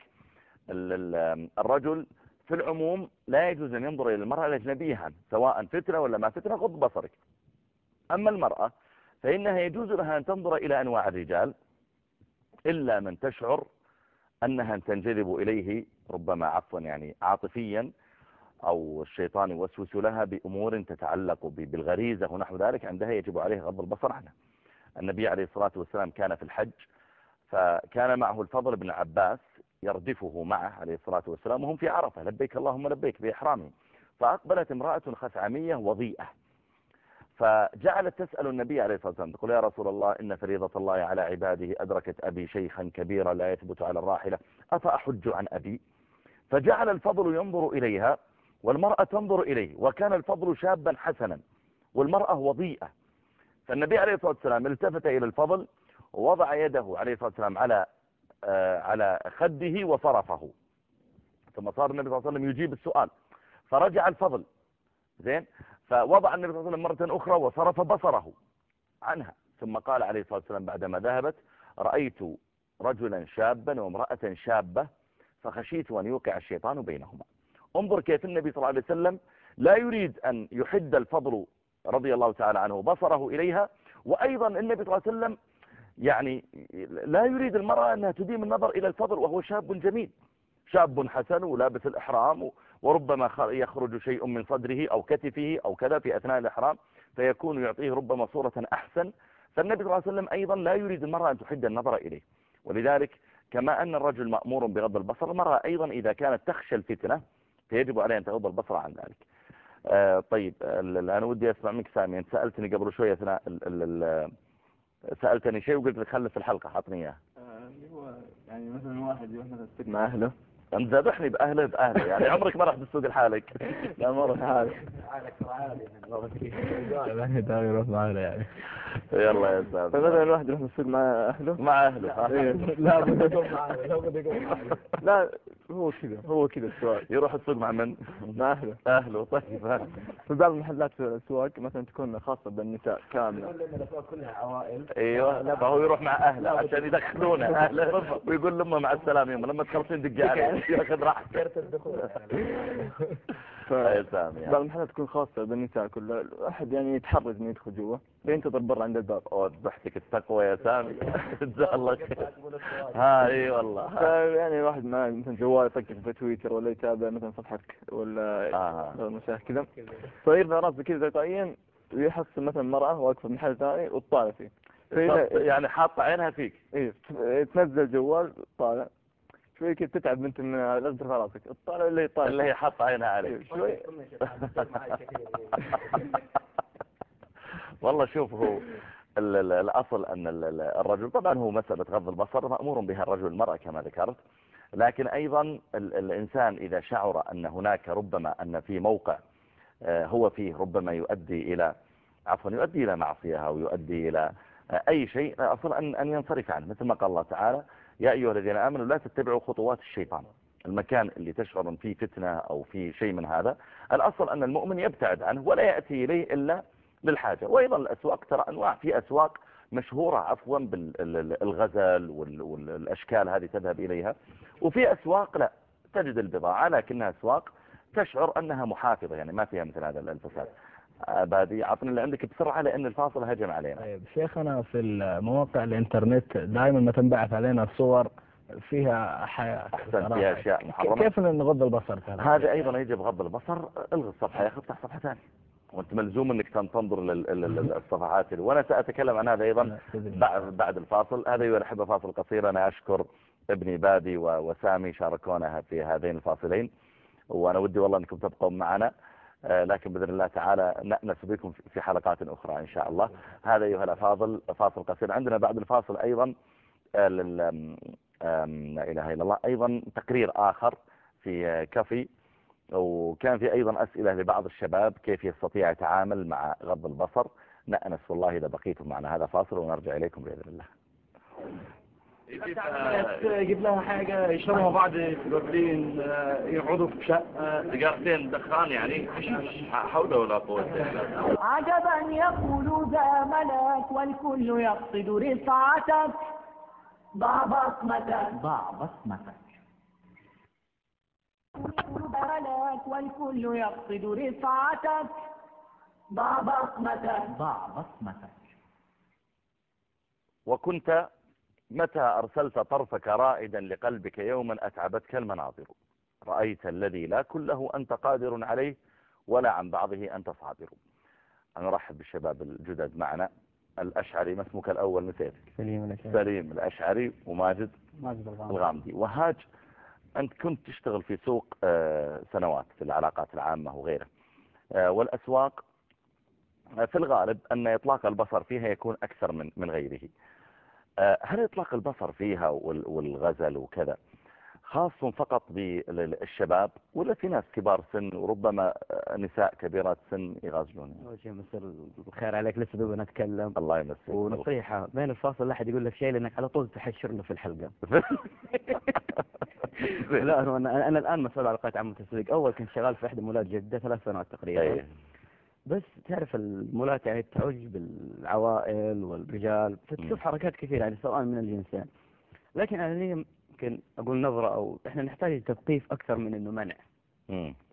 الرجل في العموم لا يجوز أن ينظر إلى المرأة الأجنبية سواء فتنة ولا ما فتنة غض بصرك. أما المرأة فإنها يجوز لها أن تنظر إلى أنواع الرجال إلا من تشعر أنها تنجذب إليه ربما عفوا يعني عاطفيا أو الشيطان يوسوس لها بأمور تتعلق بالغريزة ونحو ذلك عندها يجب عليه غض البصر عنها. النبي عليه الصلاة والسلام كان في الحج فكان معه الفضل بن عباس يردفه معه عليه الصلاة والسلام وهم في عرفة لبيك اللهم لبيك بإحرامهم فأقبلت امرأة خثعمية وضيئة. فجعلت تسأل النبي عليه الصلاة والسلام تقول يا رسول الله إن فريضة الله على عباده أدركت أبي شيخا كبيرا لا يثبت على الراحلة أفأحج عن أبي؟ فجعل الفضل ينظر إليها والمرأة تنظر إليه وكان الفضل شابا حسنا والمرأة وضيئة. فالنبي عليه الصلاة والسلام التفت إلى الفضل ووضع يده عليه الصلاة والسلام على على خده وصرفه. ثم صار النبي صلى الله عليه وسلم يجيب السؤال. فرجع الفضل. زين؟ فوضع النبي صلى الله عليه وسلم مرة أخرى وصرف بصره عنها. ثم قال عليه الصلاة والسلام بعدما ذهبت رأيت رجلا شابا وامرأة شابة فخشيت أن يوقع الشيطان بينهما. انظر كيف النبي صلى الله عليه وسلم لا يريد أن يحد الفضل رضي الله تعالى عنه بصره إليها. وأيضا النبي صلى الله عليه وسلم يعني لا يريد المرأة أنها تديم النظر إلى الفضل وهو شاب جميل. شاب حسن ولابس الإحرام وربما يخرج شيء من صدره أو كتفه أو كذا في أثناء الإحرام فيكون يعطيه ربما صورة أحسن. فالنبي صلى الله عليه وسلم أيضا لا يريد المرأة أن تحد النظر إليه. ولذلك كما أن الرجل مأمور بغض البصر المرأة أيضا إذا كانت تخشى الفتنة فيجب عليها أن تغض البصر عن ذلك. آه طيب أنا ودي أسمع منك سامي أنت سألتني قبل شوية أثناء سألتني شيء وقلت لك خلف الحلقة حطني إياه. آه، هو يعني مثلا واحد يروح مثلا مع أهله. انت ذبحني بأهله بأهله. يعني عمرك ما رحت السوق لحالك. <laughs> لا ما رحت حالك يعني داوي يروح معنا يعني. يلا يا أستاذ. فمثلا الواحد يروح السوق مع أهله؟ مع أهله لا بد يكون مع اهله لا هو كذا هو كذا السؤال يروح السوق مع من؟ مع أهله. أهله طيب. في بعض المحلات الاسواق مثلا تكون خاصة بالنساء كاملة. كلها عوائل. أيوه فهو يروح مع أهله عشان يدخلونه <laughs> أهله ويقول لهم مع السلامة لما تخلصين دقي عليه. <laughs> ياخذ راحته كرت الدخول. يا سامي بعض المحلات تكون خاصة بالنساء كلها الواحد يعني يتحرج إنه يدخل جوا. فينتظر برا عند الباب. أوه ذبحتك التقوى يا سامي <laughs> جزاه الله خير. <laughs> ها إي والله. يعني الواحد ما مثلا جوال يطقط في تويتر ولا يتابع مثلا صفحتك ولا آه. مشاهد كذا. فيرفع راسه كذا تلقائيا ويحصل مثلا مرأة واقفة في محل ثاني وتطالع فيه. يعني حاطة عينها فيك. إيه تنزل جوال طالع. شوي كده تتعب انت من ترفع راسك. الطالع اللي يطالع اللي هي حاطة عينها عليك. شوي <laughs> والله شوف هو الأصل أن الرجل طبعا هو مسألة غض البصر مأمور بها الرجل المرأة كما ذكرت. لكن أيضا الإنسان إذا شعر أن هناك ربما أن في موقع آه، هو فيه ربما يؤدي إلى عفوا يؤدي إلى معصية أو يؤدي إلى آه، أي شيء أصلا أن ينصرف عنه مثل ما قال الله تعالى يا أيها الذين آمنوا لا تتبعوا خطوات الشيطان. المكان اللي تشعر فيه فتنة أو فيه شيء من هذا الأصل أن المؤمن يبتعد عنه ولا يأتي إليه إلا للحاجة. وأيضا الأسواق ترى أنواع في أسواق مشهورة عفوا بالغزل والأشكال هذه تذهب إليها. وفي أسواق لا تجد البضاعة لكنها أسواق تشعر أنها محافظة يعني ما فيها مثل هذا الفساد. بادي عطني اللي عندك بسرعة لأن الفاصل هجم علينا. طيب شيخنا في المواقع الإنترنت دائما ما تنبعث علينا صور فيها حياة أحسن فيها أشياء محرمة. كيف نغض البصر هذا أيضا يجب غض البصر. الغي الصفحة يا افتح صفحة ثانية. وأنت ملزوم إنك تنظر للصفحات وأنا سأتكلم عن هذا أيضا بعد بعد الفاصل. هذا أيها الأحبة فاصل قصير. أنا أشكر ابني بادي وسامي شاركونا في هذين الفاصلين. وأنا ودي والله أنكم تبقوا معنا. لكن بإذن الله تعالى نأنس بكم في حلقات أخرى إن شاء الله. هذا أيها الأفاضل فاصل قصير. عندنا بعد الفاصل أيضا آه، لا إله إلا الله أيضا تقرير آخر في آه، كفي وكان في أيضا أسئلة لبعض الشباب كيف يستطيع يتعامل مع غض البصر. نأنس والله إذا بقيتم معنا هذا فاصل ونرجع إليكم بإذن الله. يجيب لها حاجة يشربوا بعض سيجارتين يقعدوا في شقة. سيجارتين دخان يعني؟ حول ولا قوة؟ عجبا يقول ذا ملك والكل يقصد رفعتك. ضع بصمتك. ضع بصمتك. والكل يقصد رفعتك. ضع بصمتك. ضع بصمتك. وكنت متى أرسلت طرفك رائدا لقلبك يوما أتعبتك المناظر؟ رأيت الذي لا كله أنت قادر عليه ولا عن بعضه أنت صابر. أنا أرحب بالشباب الجدد معنا. الأشعري ما اسمك الأول؟ نسيتك. سليم الأشعري. سليم الأشعري وماجد ماجد الغامدي. الغامدي. وهاج أنت كنت تشتغل في سوق آه، سنوات في العلاقات العامة وغيره. آه، والأسواق آه، في الغالب أن إطلاق البصر فيها يكون أكثر من من غيره. هل إطلاق البصر فيها وال- والغزل وكذا خاص فقط بالشباب ولا في ناس كبار سن وربما آه، نساء كبيرات سن يغازلون؟ أول شيء مساء الخير عليك لسه دوبنا نتكلم. الله يمسك ونصيحة بين الفاصل لا أحد يقول لك شيء لأنك على طول تحشر له في الحلقة. <laughs> لا أنا, أنا الآن مسؤول علاقات عامة تسويق أول كنت شغال في إحدى مولات جدة ثلاث سنوات تقريبا. إيه. بس تعرف المولات يعني تعج بالعوائل والرجال فتشوف حركات كثيرة يعني سواء من الجنسين لكن أنا لي يمكن أقول نظرة أو إحنا نحتاج تثقيف أكثر من إنه منع.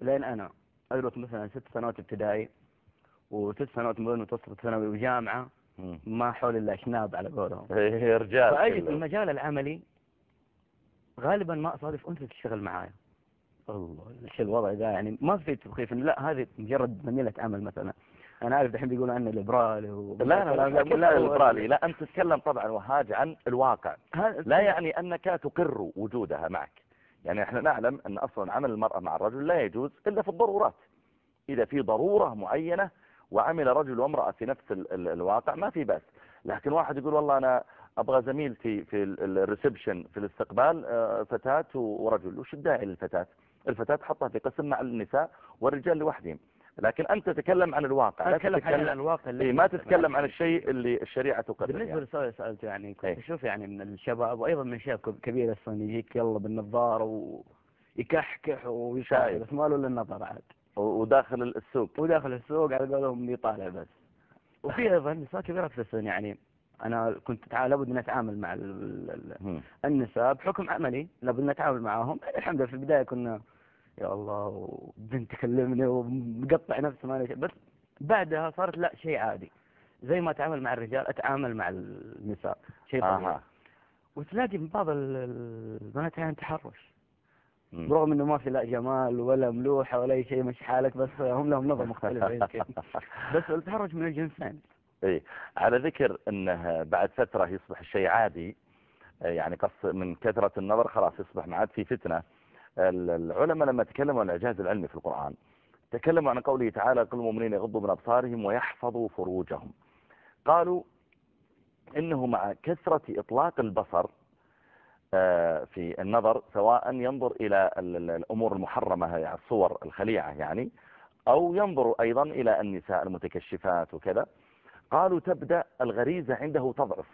لأن أنا أدرس مثلا ست سنوات ابتدائي وست سنوات مدن متوسط ثانوي وجامعة. ما حول إلا أشناب على قولهم رجال فأجي في كلهم. المجال العملي غالبا ما أصادف أنثى تشتغل معايا الله إيش الوضع ده يعني ما في تخيف لا هذه مجرد زميلة عمل مثلا. أنا عارف الحين بيقولوا عنه ليبرالي و... لا لا لا, لا, لا لا أنت تتكلم طبعا وهاج عن الواقع. لا يعني أنك تقر وجودها معك. يعني إحنا نعلم أن أصلا عمل المرأة مع الرجل لا يجوز إلا في الضرورات. إذا في ضرورة معينة وعمل رجل وامرأة في نفس ال ال الواقع ما في بأس. لكن واحد يقول والله أنا أبغى زميلتي في ال- ال- الريسبشن في الاستقبال آه، فتاة ورجل. وش الداعي للفتاة؟ الفتاة حطها في قسم مع النساء والرجال لوحدهم لكن أنت تتكلم عن الواقع لا تتكلم عن الواقع اللي إيه ما تتكلم عن الشيء اللي الشريعة تقرر بالنسبة يعني. للسؤال سألته يعني كنت إيه. أشوف يعني من الشباب وأيضا من شاب كبير أصلا يجيك يلا بالنظارة ويكحكح ويشاي. بس ما له إلا النظر عاد وداخل السوق وداخل السوق على قولهم يطالع بس <laughs> وفي أيضا نساء كبيرة في السن يعني أنا كنت لابد أن أتعامل مع. النساء بحكم عملي لابد أن أتعامل معاهم الحمد لله في البداية كنا يا الله وبنت تكلمني ومقطع نفسه ما. بس بعدها صارت لا شيء عادي. زي ما أتعامل مع الرجال أتعامل مع النساء. شيء طبيعي. آها. وتلاقي من بعض ال- البنات يعني تحرش. مم. برغم إنه ما في لا جمال ولا ملوحة ولا أي شيء مش حالك بس هم لهم نظرة مختلفة يمكن. <laughs> بس التحرش من الجنسين. إيه على ذكر أنه بعد فترة يصبح الشيء عادي آه، يعني قص من كثرة النظر خلاص يصبح ما عاد في فتنة. ال- العلماء لما تكلموا عن الإعجاز العلمي في القرآن تكلموا عن قوله تعالى كل المؤمنين يغضوا من أبصارهم ويحفظوا فروجهم. قالوا إنه مع كثرة إطلاق البصر آه، في النظر سواء ينظر إلى ال- ال- الأمور المحرمة يعني الصور الخليعة يعني أو ينظر أيضا إلى النساء المتكشفات وكذا قالوا تبدأ الغريزة عنده تضعف.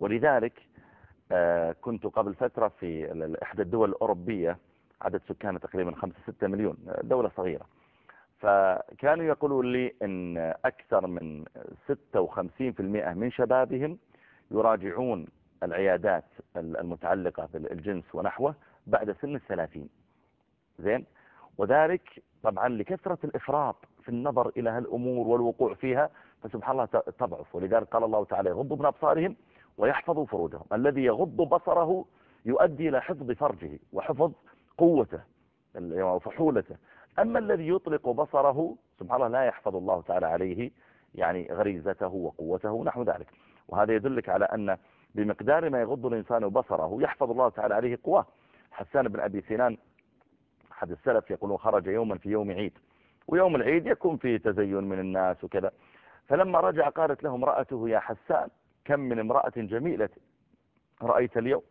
ولذلك كنت قبل فترة في إحدى الدول الأوروبية عدد سكانها تقريبا 5-6 مليون آه، دولة صغيرة. فكانوا يقولون لي أن أكثر من 56% من شبابهم يراجعون العيادات ال- المتعلقة بالجنس ونحوه بعد سن الثلاثين. زين؟ وذلك طبعا لكثرة الإفراط في النظر إلى هالأمور والوقوع فيها فسبحان الله تضعف. ولذلك قال الله تعالى يغضوا من أبصارهم ويحفظوا فروجهم. الذي يغض بصره يؤدي إلى حفظ فرجه وحفظ قوته وفحولته. أما الذي يطلق بصره سبحان الله لا يحفظ الله تعالى عليه يعني غريزته وقوته ونحو ذلك. وهذا يدلك على أن بمقدار ما يغض الإنسان بصره يحفظ الله تعالى عليه قواه. حسان بن أبي سنان أحد السلف يقولون خرج يوما في يوم عيد ويوم العيد يكون فيه تزين من الناس وكذا. فلما رجع قالت له امرأته يا حسان كم من امرأة جميلة رأيت اليوم؟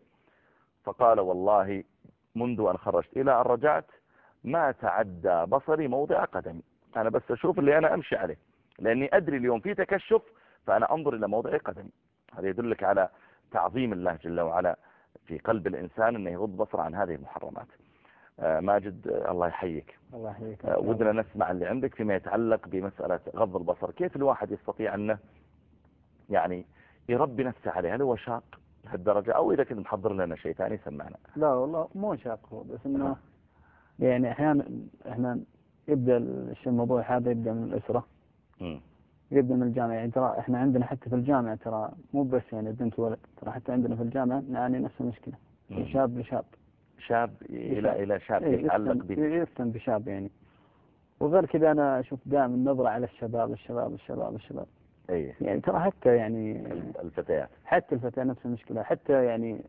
فقال والله منذ أن خرجت إلى أن رجعت ما تعدى بصري موضع قدمي أنا بس أشوف اللي أنا أمشي عليه لأني أدري اليوم في تكشف فأنا أنظر إلى موضع قدمي هذا يدلك على تعظيم الله جل وعلا في قلب الإنسان أنه يغض بصره عن هذه المحرمات. آه، ماجد آه، الله يحييك. الله يحييك. آه، ودنا نسمع اللي عندك فيما يتعلق بمسألة غض البصر. كيف الواحد يستطيع أنه يعني يربي نفسه عليه هل هو شاق لهالدرجة؟ أو إذا كنت محضر لنا شيء ثاني سمعنا. لا والله مو شاق هو بس إنه يعني أحيانا إحنا يبدأ الش- الموضوع هذا يبدأ من الأسرة. مم. يقدم الجامعة. يعني ترى إحنا عندنا حتى في الجامعة ترى مو بس يعني بنت ولد ترى حتى عندنا في الجامعة نعاني نفس المشكلة. مم. شاب لشاب شاب إلى إلى شاب إيه، يتعلق به يفتن بشاب يعني. وغير كذا أنا أشوف دائما نظرة على الشباب الشباب الشباب الشباب. اي يعني ترى حتى يعني الفتيات. حتى الفتاة نفس المشكلة. حتى يعني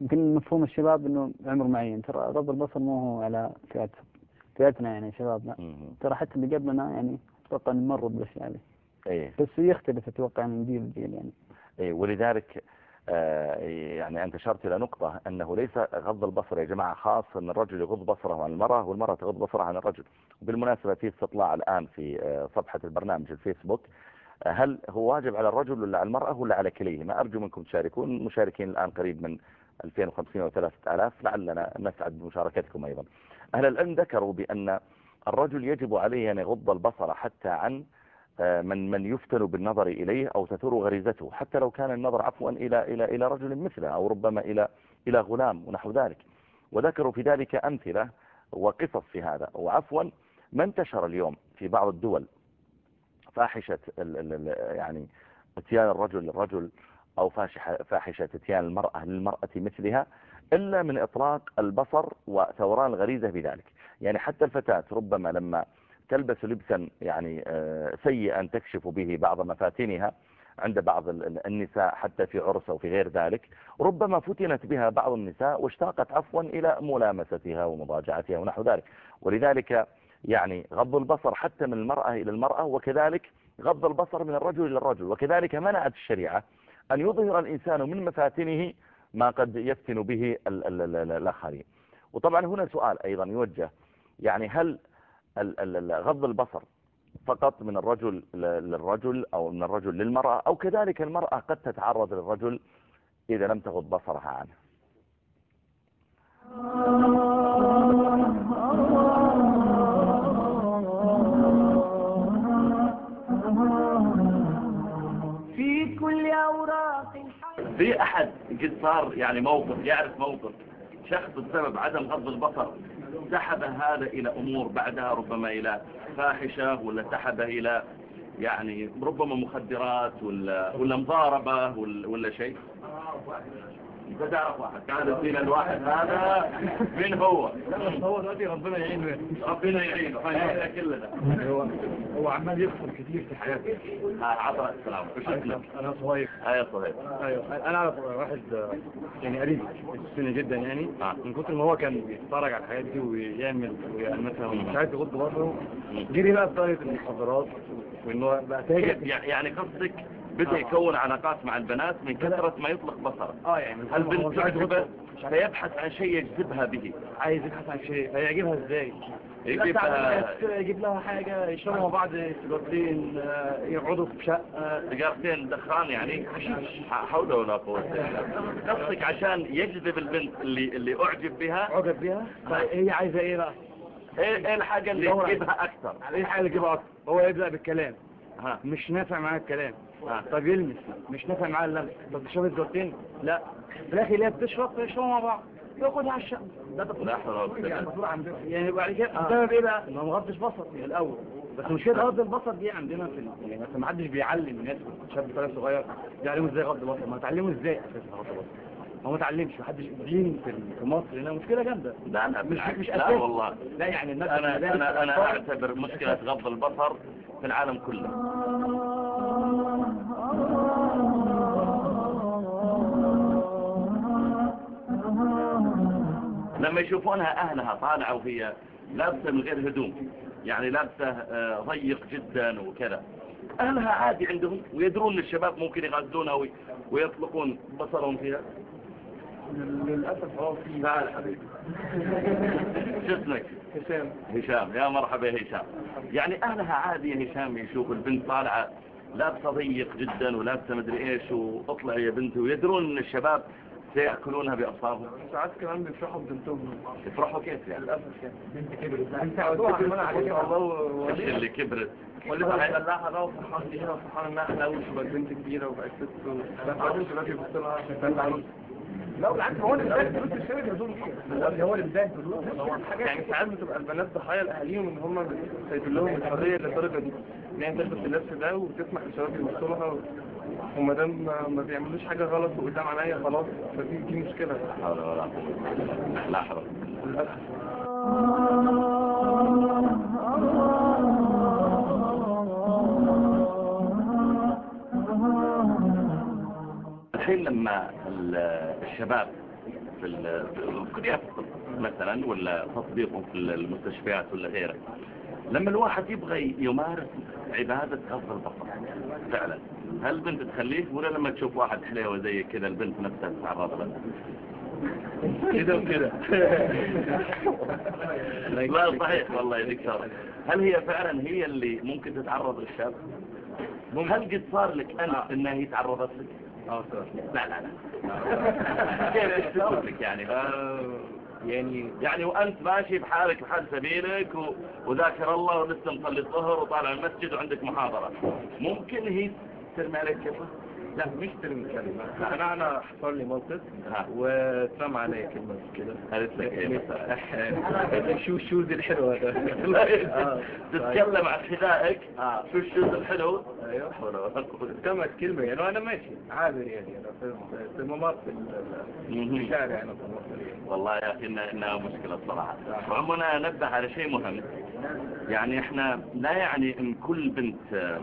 يمكن مفهوم الشباب إنه عمر معين. ترى غض البصر مو هو على فئات فئتنا يعني شبابنا. ترى حتى اللي قبلنا يعني أتوقع إنه مروا بالاشياء هذه اي بس يختلف أتوقع من جيل لجيل يعني. إيه، ولذلك آه، يعني أنت أشرت إلى نقطة أنه ليس غض البصر يا جماعة خاص أن الرجل يغض بصره عن المرأة والمرأة تغض بصرها عن الرجل. وبالمناسبة في استطلاع الآن في آه، صفحة البرنامج الفيسبوك. هل هو واجب على الرجل ولا على المرأة ولا على كليهما؟ أرجو منكم تشاركون المشاركين الآن قريب من 2500 و 3000 لعلنا نسعد بمشاركتكم أيضا. أهل العلم ذكروا بأن الرجل يجب عليه أن يغض البصر حتى عن آه، من من يفتن بالنظر إليه أو تثور غريزته حتى لو كان النظر عفوا إلى إلى إلى رجل مثله أو ربما إلى إلى غلام ونحو ذلك. وذكروا في ذلك أمثلة وقصص في هذا. وعفوا ما انتشر اليوم في بعض الدول فاحشة يعني اتيان الرجل للرجل أو فاحشة, اتيان المرأة للمرأة مثلها إلا من إطلاق البصر وثوران الغريزة بذلك. يعني حتى الفتاة ربما لما تلبس لبسا يعني آه، سيئا تكشف به بعض مفاتنها عند بعض ال- ال- النساء حتى في عرس أو في غير ذلك ربما فتنت بها بعض النساء واشتاقت عفوا إلى ملامستها ومضاجعتها ونحو ذلك. ولذلك يعني غض البصر حتى من المرأة إلى المرأة وكذلك غض البصر من الرجل إلى الرجل وكذلك منعت الشريعة أن يظهر الإنسان من مفاتنه ما قد يفتن به ال- ال- ال- ال- الآخرين. وطبعا هنا سؤال أيضا يوجه يعني هل غض البصر فقط من الرجل للرجل أو من الرجل للمرأة أو كذلك المرأة قد تتعرض للرجل إذا لم تغض بصرها عنه؟ في أحد قد صار يعني موقف يعرف موقف. شخص بسبب عدم غض البصر سحب هذا إلى أمور بعدها ربما إلى فاحشة ولا سحبه إلى يعني ربما مخدرات ولا ولا مضاربة ولا, ولا شيء. انت تعرف واحد. كان الدين الواحد هذا من هو؟ هو دلوقتي ربنا يعينه ربنا يعينه. هيا كلنا. هو هو عمال يخسر كتير في حياته. عطاء السلام. وش اسمك أنا صغير هيا صهيب. أيوه. أنا اعرف واحد آه، يعني قريب سنة جدا يعني. آه. من كتر ما هو كان بيتفرج على الحاجات دي ويعمل مثلا. مش عايز يغض بصره. جري بقى في طريقة المخدرات وإن هو بقى تاجر. يعني قصدك بدأ يكون علاقات مع البنات من كثرة ما يطلق بصره. آه يعني هل هو بنت مش عايز يغض تعجبه فيبحث عن شيء يجذبها به. عايز يبحث عن شيء. فيجيبها إزاي؟ يجيب آه، لها حاجة يشربوا مع بعض سيجارتين آه، يقعدوا في شقة. سيجارتين دخان يعني؟ حول ولا قوة. قصدك عشان يجذب البنت اللي اللي أعجب بها؟ عجب بيها فهي عايزة إيه بقى؟ إيه إيه الحاجة اللي تجيبها أكثر؟ إيه الحاجة اللي تجيبها أكتر هو يبدأ بالكلام. ها. مش نافع معاه الكلام. ها طب يلمس. مش نافع معاه اللمس. طب تشرب سيجارتين لا. في الآخر اللي هي بتشرب فيشربوا مع بعض. ياخدها على الشقة ده قوة إلا بالله. يعني بعد كده بسبب إيه بقى؟ ما مغطش بصر الأول. بس مشكله غض البصر دي عندنا في يعني ما حدش بيعلم الناس. شاب طالع صغير بيعلموا إزاي غض البصر ما اتعلموا إزاي أساسا غض البصر هو ما اتعلمش. ما حدش دين في مصر. هنا مشكلة جامدة. لا لا مش. مش لا. والله. لا يعني الناس أنا أنا أنا أعتبر مشكلة غض البصر في العالم كله. لما يشوفونها أهلها طالعة وهي لابسة من غير هدوم يعني لابسة آه، ضيق جدا وكذا. أهلها عادي عندهم ويدرون إن الشباب ممكن يغزلونها وي- ويطلقون بصرهم فيها. للأسف آه في تعال حبيبي شو اسمك؟ هشام. هشام. يا مرحبا يا هشام. يعني أهلها عادي يا هشام يشوفوا البنت طالعة لابسة ضيق جدا ولابسة مدري إيش واطلع يا بنتي ويدرون إن الشباب سيأكلونها بأبصارهم؟ ساعات كمان بيفرحوا ببنتهم. يفرحوا كيف يعني؟ للأسف يعني. بنت كبرت. انت عدوها الله إيش اللي كبرت. واللي بقى دلعها بقى وفرحان بيها وفرحان إنها حلاوه وبقت بنت كبيرة وبقت ست وبعدين دلوقتي بص لها عشان لا بالعكس هو اللي فلوس الشباب يهزون بيها هو اللي فلوس يعني ساعات بتبقى البنات ضحايا لأهاليهم إن هم سايبين لهم الحرية للدرجه دي. ان هي تلبس اللبس ده وتسمح للشباب يبصوا لها وما دام ما- بيعملوش حاجة غلط وقدام عينيا خلاص فدي دي مشكلة لا حول ولا قوة إلا بالله. الحين لما ال- الشباب في ال- في كليات الطب مثلا ولا تطبيقهم في المستشفيات ولا غيره لما الواحد يبغى يمارس عبادة غض البصر. فعلا. هل البنت تخليه ولا لما تشوف واحد حليوة زي كذا البنت نفسها تتعرض له؟ كذا وكذا لا صحيح والله يا دكتور. هل هي فعلا هي اللي ممكن تتعرض للشاب هل قد صار لك انت إنها هي تعرضت لك؟ صار. لا لا لا. كيف تسوي لك يعني؟ يعني يعني وأنت ماشي بحالك بحال سبيلك. وذاكر الله ولسه مصلي الظهر وطالع المسجد وعندك محاضرة ممكن هي ترمي عليك كلمة لا مش ترمي كلمة أنا أنا حصل لي موقف. واترمى عليا كلمة كده. قالت لك إيه؟ شو الحلوة ده؟ <laughs> <laughs> آه. تتكلم عن حذائك شو الشوز الحلو أيوه. قوة كلمة يعني. وأنا ماشي عابر يعني. أنا في في ممر في الشارع يعني يعني. والله يا أخي إنها, إنها مشكلة صراحة. وعمنا نبه على شيء مهم. يعني إحنا لا يعني إن كل بنت آه،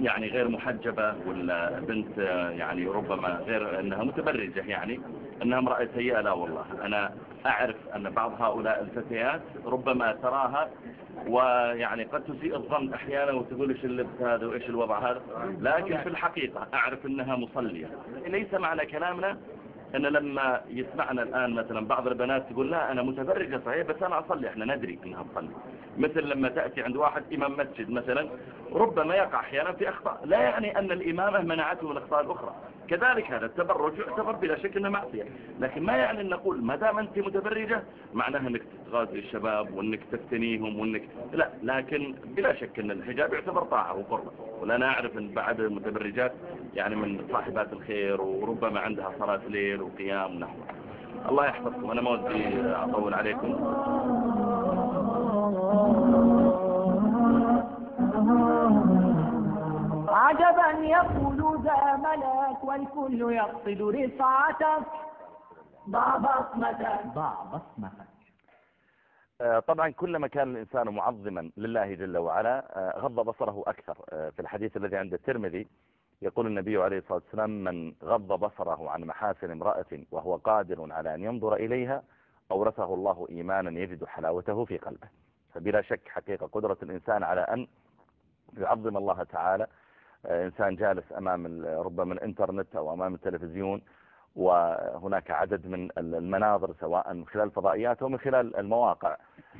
يعني غير محجبة ولا بنت يعني ربما غير أنها متبرجة يعني أنها امرأة سيئة؟ لا والله. أنا أعرف أن بعض هؤلاء الفتيات ربما تراها ويعني قد تسيء الظن أحيانا وتقول إيش اللبس هذا وإيش الوضع هذا. لكن في الحقيقة أعرف أنها مصلية. ليس معنى كلامنا إن لما يسمعنا الآن مثلا بعض البنات تقول لا أنا متبرجة صحيح بس أنا أصلي إحنا ندري إنها تصلي. مثل لما تأتي عند واحد إمام مسجد مثلا ربما يقع أحيانا في أخطاء. لا يعني أن الإمامة منعته من الاخطاء الاخرى كذلك هذا التبرج يعتبر بلا شك إنه معصية. لكن ما يعني أن نقول ما دام أنت متبرجة معناها إنك تغازي الشباب وإنك تفتنيهم وانك لا لكن بلا شك إن الحجاب يعتبر طاعة وقربة. ولا أعرف إن بعد المتبرجات يعني من صاحبات الخير وربما عندها صلاة ليل وقيام ونحوه الله يحفظكم. أنا ما ودي أطول عليكم. عجبا يقول ذا ملاك والكل يقصد رفعتك. ضع بصمتك. ضع بصمتك. آه، طبعا كلما كان الإنسان معظما لله جل وعلا آه، غض بصره أكثر. آه، في الحديث الذي عند الترمذي يقول النبي عليه الصلاة والسلام من غض بصره عن محاسن امرأة وهو قادر على أن ينظر إليها أورثه الله إيمانا يجد حلاوته في قلبه. فبلا شك حقيقة قدرة الإنسان على أن يعظم الله تعالى إنسان جالس أمام ربما الإنترنت أو أمام التلفزيون وهناك عدد من المناظر سواء من خلال الفضائيات أو من خلال المواقع.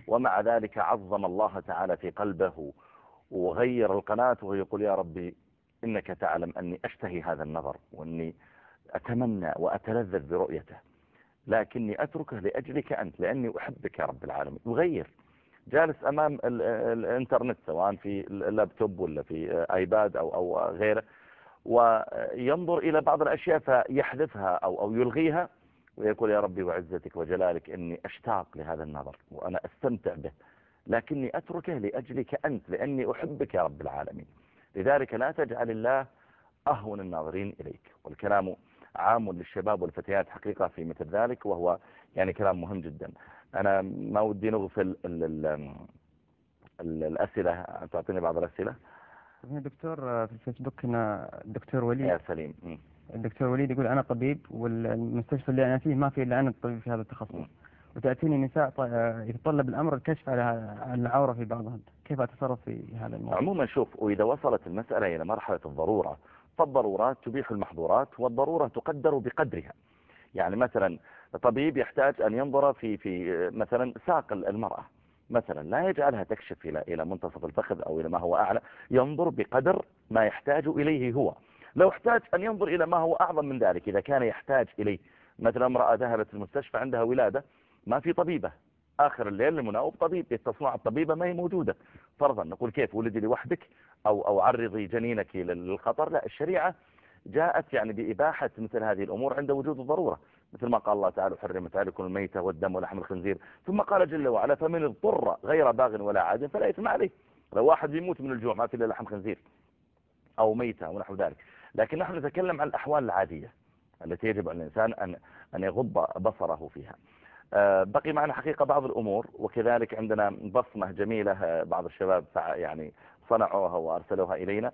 ومع ذلك عظم الله تعالى في قلبه وغير القناة وهو يقول يا ربي إنك تعلم أني أشتهي هذا النظر وأني أتمنى وأتلذذ برؤيته لكني أتركه لأجلك أنت لأني أحبك يا رب العالمين. يغير. جالس أمام ال- ال- الإنترنت سواء في اللابتوب ولا في آيباد أو, أو غيره. وينظر إلى بعض الأشياء فيحذفها أو, أو يلغيها ويقول يا ربي وعزتك وجلالك إني أشتاق لهذا النظر وأنا أستمتع به لكني أتركه لأجلك أنت لأني أحبك يا رب العالمين. لذلك لا تجعل الله أهون الناظرين إليك. والكلام عام للشباب والفتيات حقيقة في مثل ذلك وهو يعني كلام مهم جدا. أنا ما ودي نغفل ال ال ال الأسئلة. تعطيني بعض الأسئلة؟ دكتور في الفيسبوك هنا الدكتور وليد. يا سليم. الدكتور وليد يقول أنا طبيب والمستشفى اللي أنا فيه ما في إلا أنا الطبيب في هذا التخصص. وتأتيني نساء يتطلب الأمر الكشف على العورة في بعضهم كيف أتصرف في هذا الموضوع؟ عموما شوف وإذا وصلت المسألة إلى مرحلة الضرورة فالضرورات تبيح المحظورات والضرورة تقدر بقدرها. يعني مثلا طبيب يحتاج أن ينظر في في مثلا ساق المرأة. مثلا لا يجعلها تكشف إلى إلى منتصف الفخذ أو إلى ما هو أعلى. ينظر بقدر ما يحتاج إليه هو. لو احتاج أن ينظر إلى ما هو أعظم من ذلك إذا كان يحتاج إليه. مثلا امرأة ذهبت المستشفى عندها ولادة ما في طبيبة. آخر الليل المناوب طبيب يتصنع الطبيبة ما هي موجودة. فرضا نقول كيف ولدي لوحدك أو, أو عرضي جنينك للخطر. لا الشريعة جاءت يعني بإباحة مثل هذه الأمور عند وجود الضرورة. مثل ما قال الله تعالى حرمت عليكم الميتة والدم ولحم الخنزير. ثم قال جل وعلا فمن اضطر غير باغ ولا عاد فلا إثم عليه. لو واحد يموت من الجوع ما في إلا لحم خنزير أو ميتة أو نحو ذلك. لكن نحن نتكلم عن الأحوال العادية التي يجب على الإنسان أن, أن يغض بصره فيها. بقي معنا حقيقة بعض الأمور وكذلك عندنا بصمة جميلة آه، بعض الشباب يعني صنعوها وأرسلوها إلينا.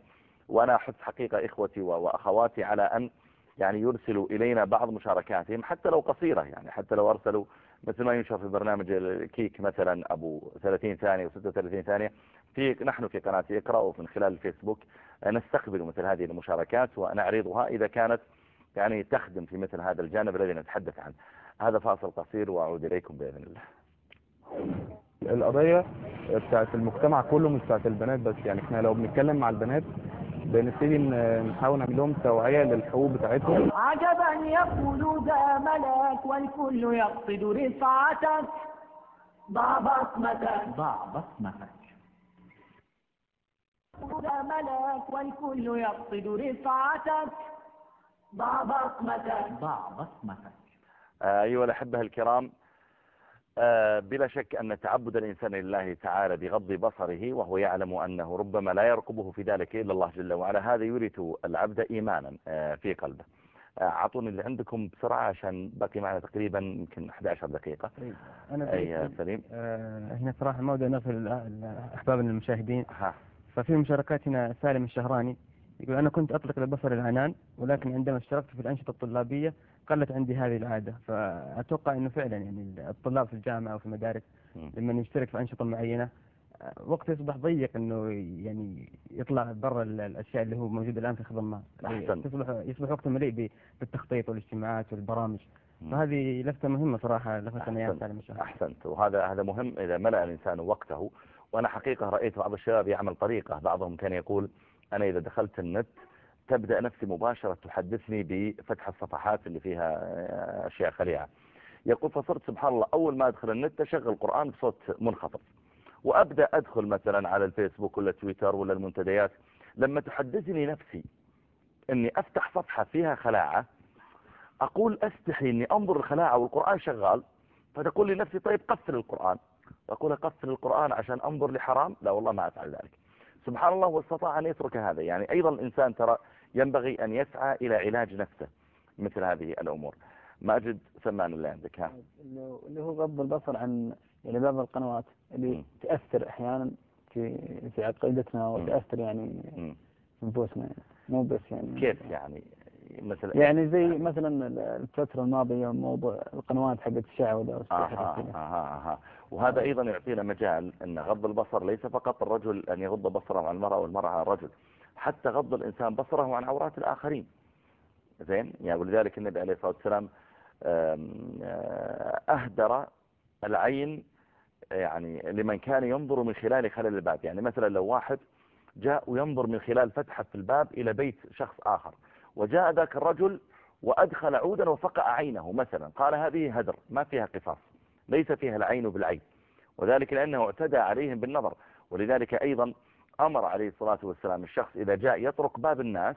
وأنا أحث حقيقة إخوتي وأخواتي على أن يعني يرسلوا إلينا بعض مشاركاتهم حتى لو قصيرة يعني حتى لو أرسلوا مثل ما ينشر في برنامج الكيك مثلا أبو 30 ثانية و36 ثانية. في نحن في قناة إقرأ ومن خلال الفيسبوك نستقبل مثل هذه المشاركات ونعرضها إذا كانت يعني تخدم في مثل هذا الجانب الذي نتحدث عنه. هذا فاصل قصير وأعود إليكم بإذن الله. القضية بتاعت المجتمع كله مش بتاعت البنات بس يعني إحنا لو بنتكلم مع البنات بنبتدي نحاول نعمل لهم توعية للحقوق بتاعتهم. عجبا يقول ذا ملاك والكل يقصد رفعتك. ضع بصمتك ضع بصمتك ذا ملاك والكل يقصد رفعتك. ضع بصمتك ضع بصمتك أيها الأحبة الكرام آه، بلا شك أن تعبد الإنسان لله تعالى بغض بصره وهو يعلم أنه ربما لا يرقبه في ذلك إلا الله جل وعلا هذا يورث العبد إيمانا آه، في قلبه. أعطوني اللي عندكم بسرعة عشان باقي معنا تقريبا يمكن 11 دقيقة. طيب أنا أي سليم. آه هنا صراحة ما ودي نغفل أحبابنا المشاهدين. ها. ففي مشاركات هنا سالم الشهراني يقول أنا كنت أطلق للبصر العنان ولكن عندما اشتركت في الأنشطة الطلابية قلت عندي هذه العادة فأتوقع أنه فعلا يعني الطلاب في الجامعة أو في المدارس لما يشترك في أنشطة معينة وقت يصبح ضيق إنه يعني يطلع برا الأشياء اللي هو موجود الآن في خدمة تصبح يصبح وقت مليء بالتخطيط والاجتماعات والبرامج. فهذه لفتة مهمة صراحة لفتنا اياها سالم أحسنت. وهذا هذا مهم إذا ملأ الإنسان وقته. وأنا حقيقة رأيت بعض الشباب يعمل طريقة. بعضهم كان يقول أنا إذا دخلت النت تبدأ نفسي مباشرة تحدثني بفتح الصفحات اللي فيها أشياء خليعة. يقول فصرت سبحان الله أول ما أدخل النت أشغل القرآن بصوت منخفض وأبدأ أدخل مثلا على الفيسبوك ولا تويتر ولا المنتديات. لما تحدثني نفسي أني أفتح صفحة فيها خلاعة أقول أستحي أني أنظر الخلاعة والقرآن شغال فتقول لي نفسي طيب قفل القرآن. أقول أقفل القرآن عشان أنظر لحرام لا والله ما أفعل ذلك. سبحان الله واستطاع أن يترك هذا. يعني أيضا الإنسان ترى ينبغي أن يسعى إلى علاج نفسه مثل هذه الأمور. ماجد سمان اللي عندك ها؟ اللي هو غض البصر عن يعني بعض القنوات اللي م. تأثر أحيانا في في عقيدتنا وتأثر يعني في نفوسنا مو بس يعني كيف يعني؟ مثلا يعني زي مثلا الفترة الماضية موضوع القنوات حقت الشعوذة آه آه آه آه وهذا أيضا يعطينا مجال أن غض البصر ليس فقط الرجل أن يغض بصره عن المرأة والمرأة عن الرجل حتى غض الإنسان بصره عن عورات الآخرين. زين؟ يعني ولذلك النبي عليه الصلاة والسلام أهدر العين يعني لمن كان ينظر من خلال خلال الباب. يعني مثلا لو واحد جاء وينظر من خلال فتحة في الباب إلى بيت شخص آخر وجاء ذاك الرجل وأدخل عودا وفقع عينه مثلا قال هذه هدر ما فيها قصاص ليس فيها العين بالعين. وذلك لأنه اعتدى عليهم بالنظر. ولذلك أيضا أمر عليه الصلاة والسلام الشخص إذا جاء يطرق باب الناس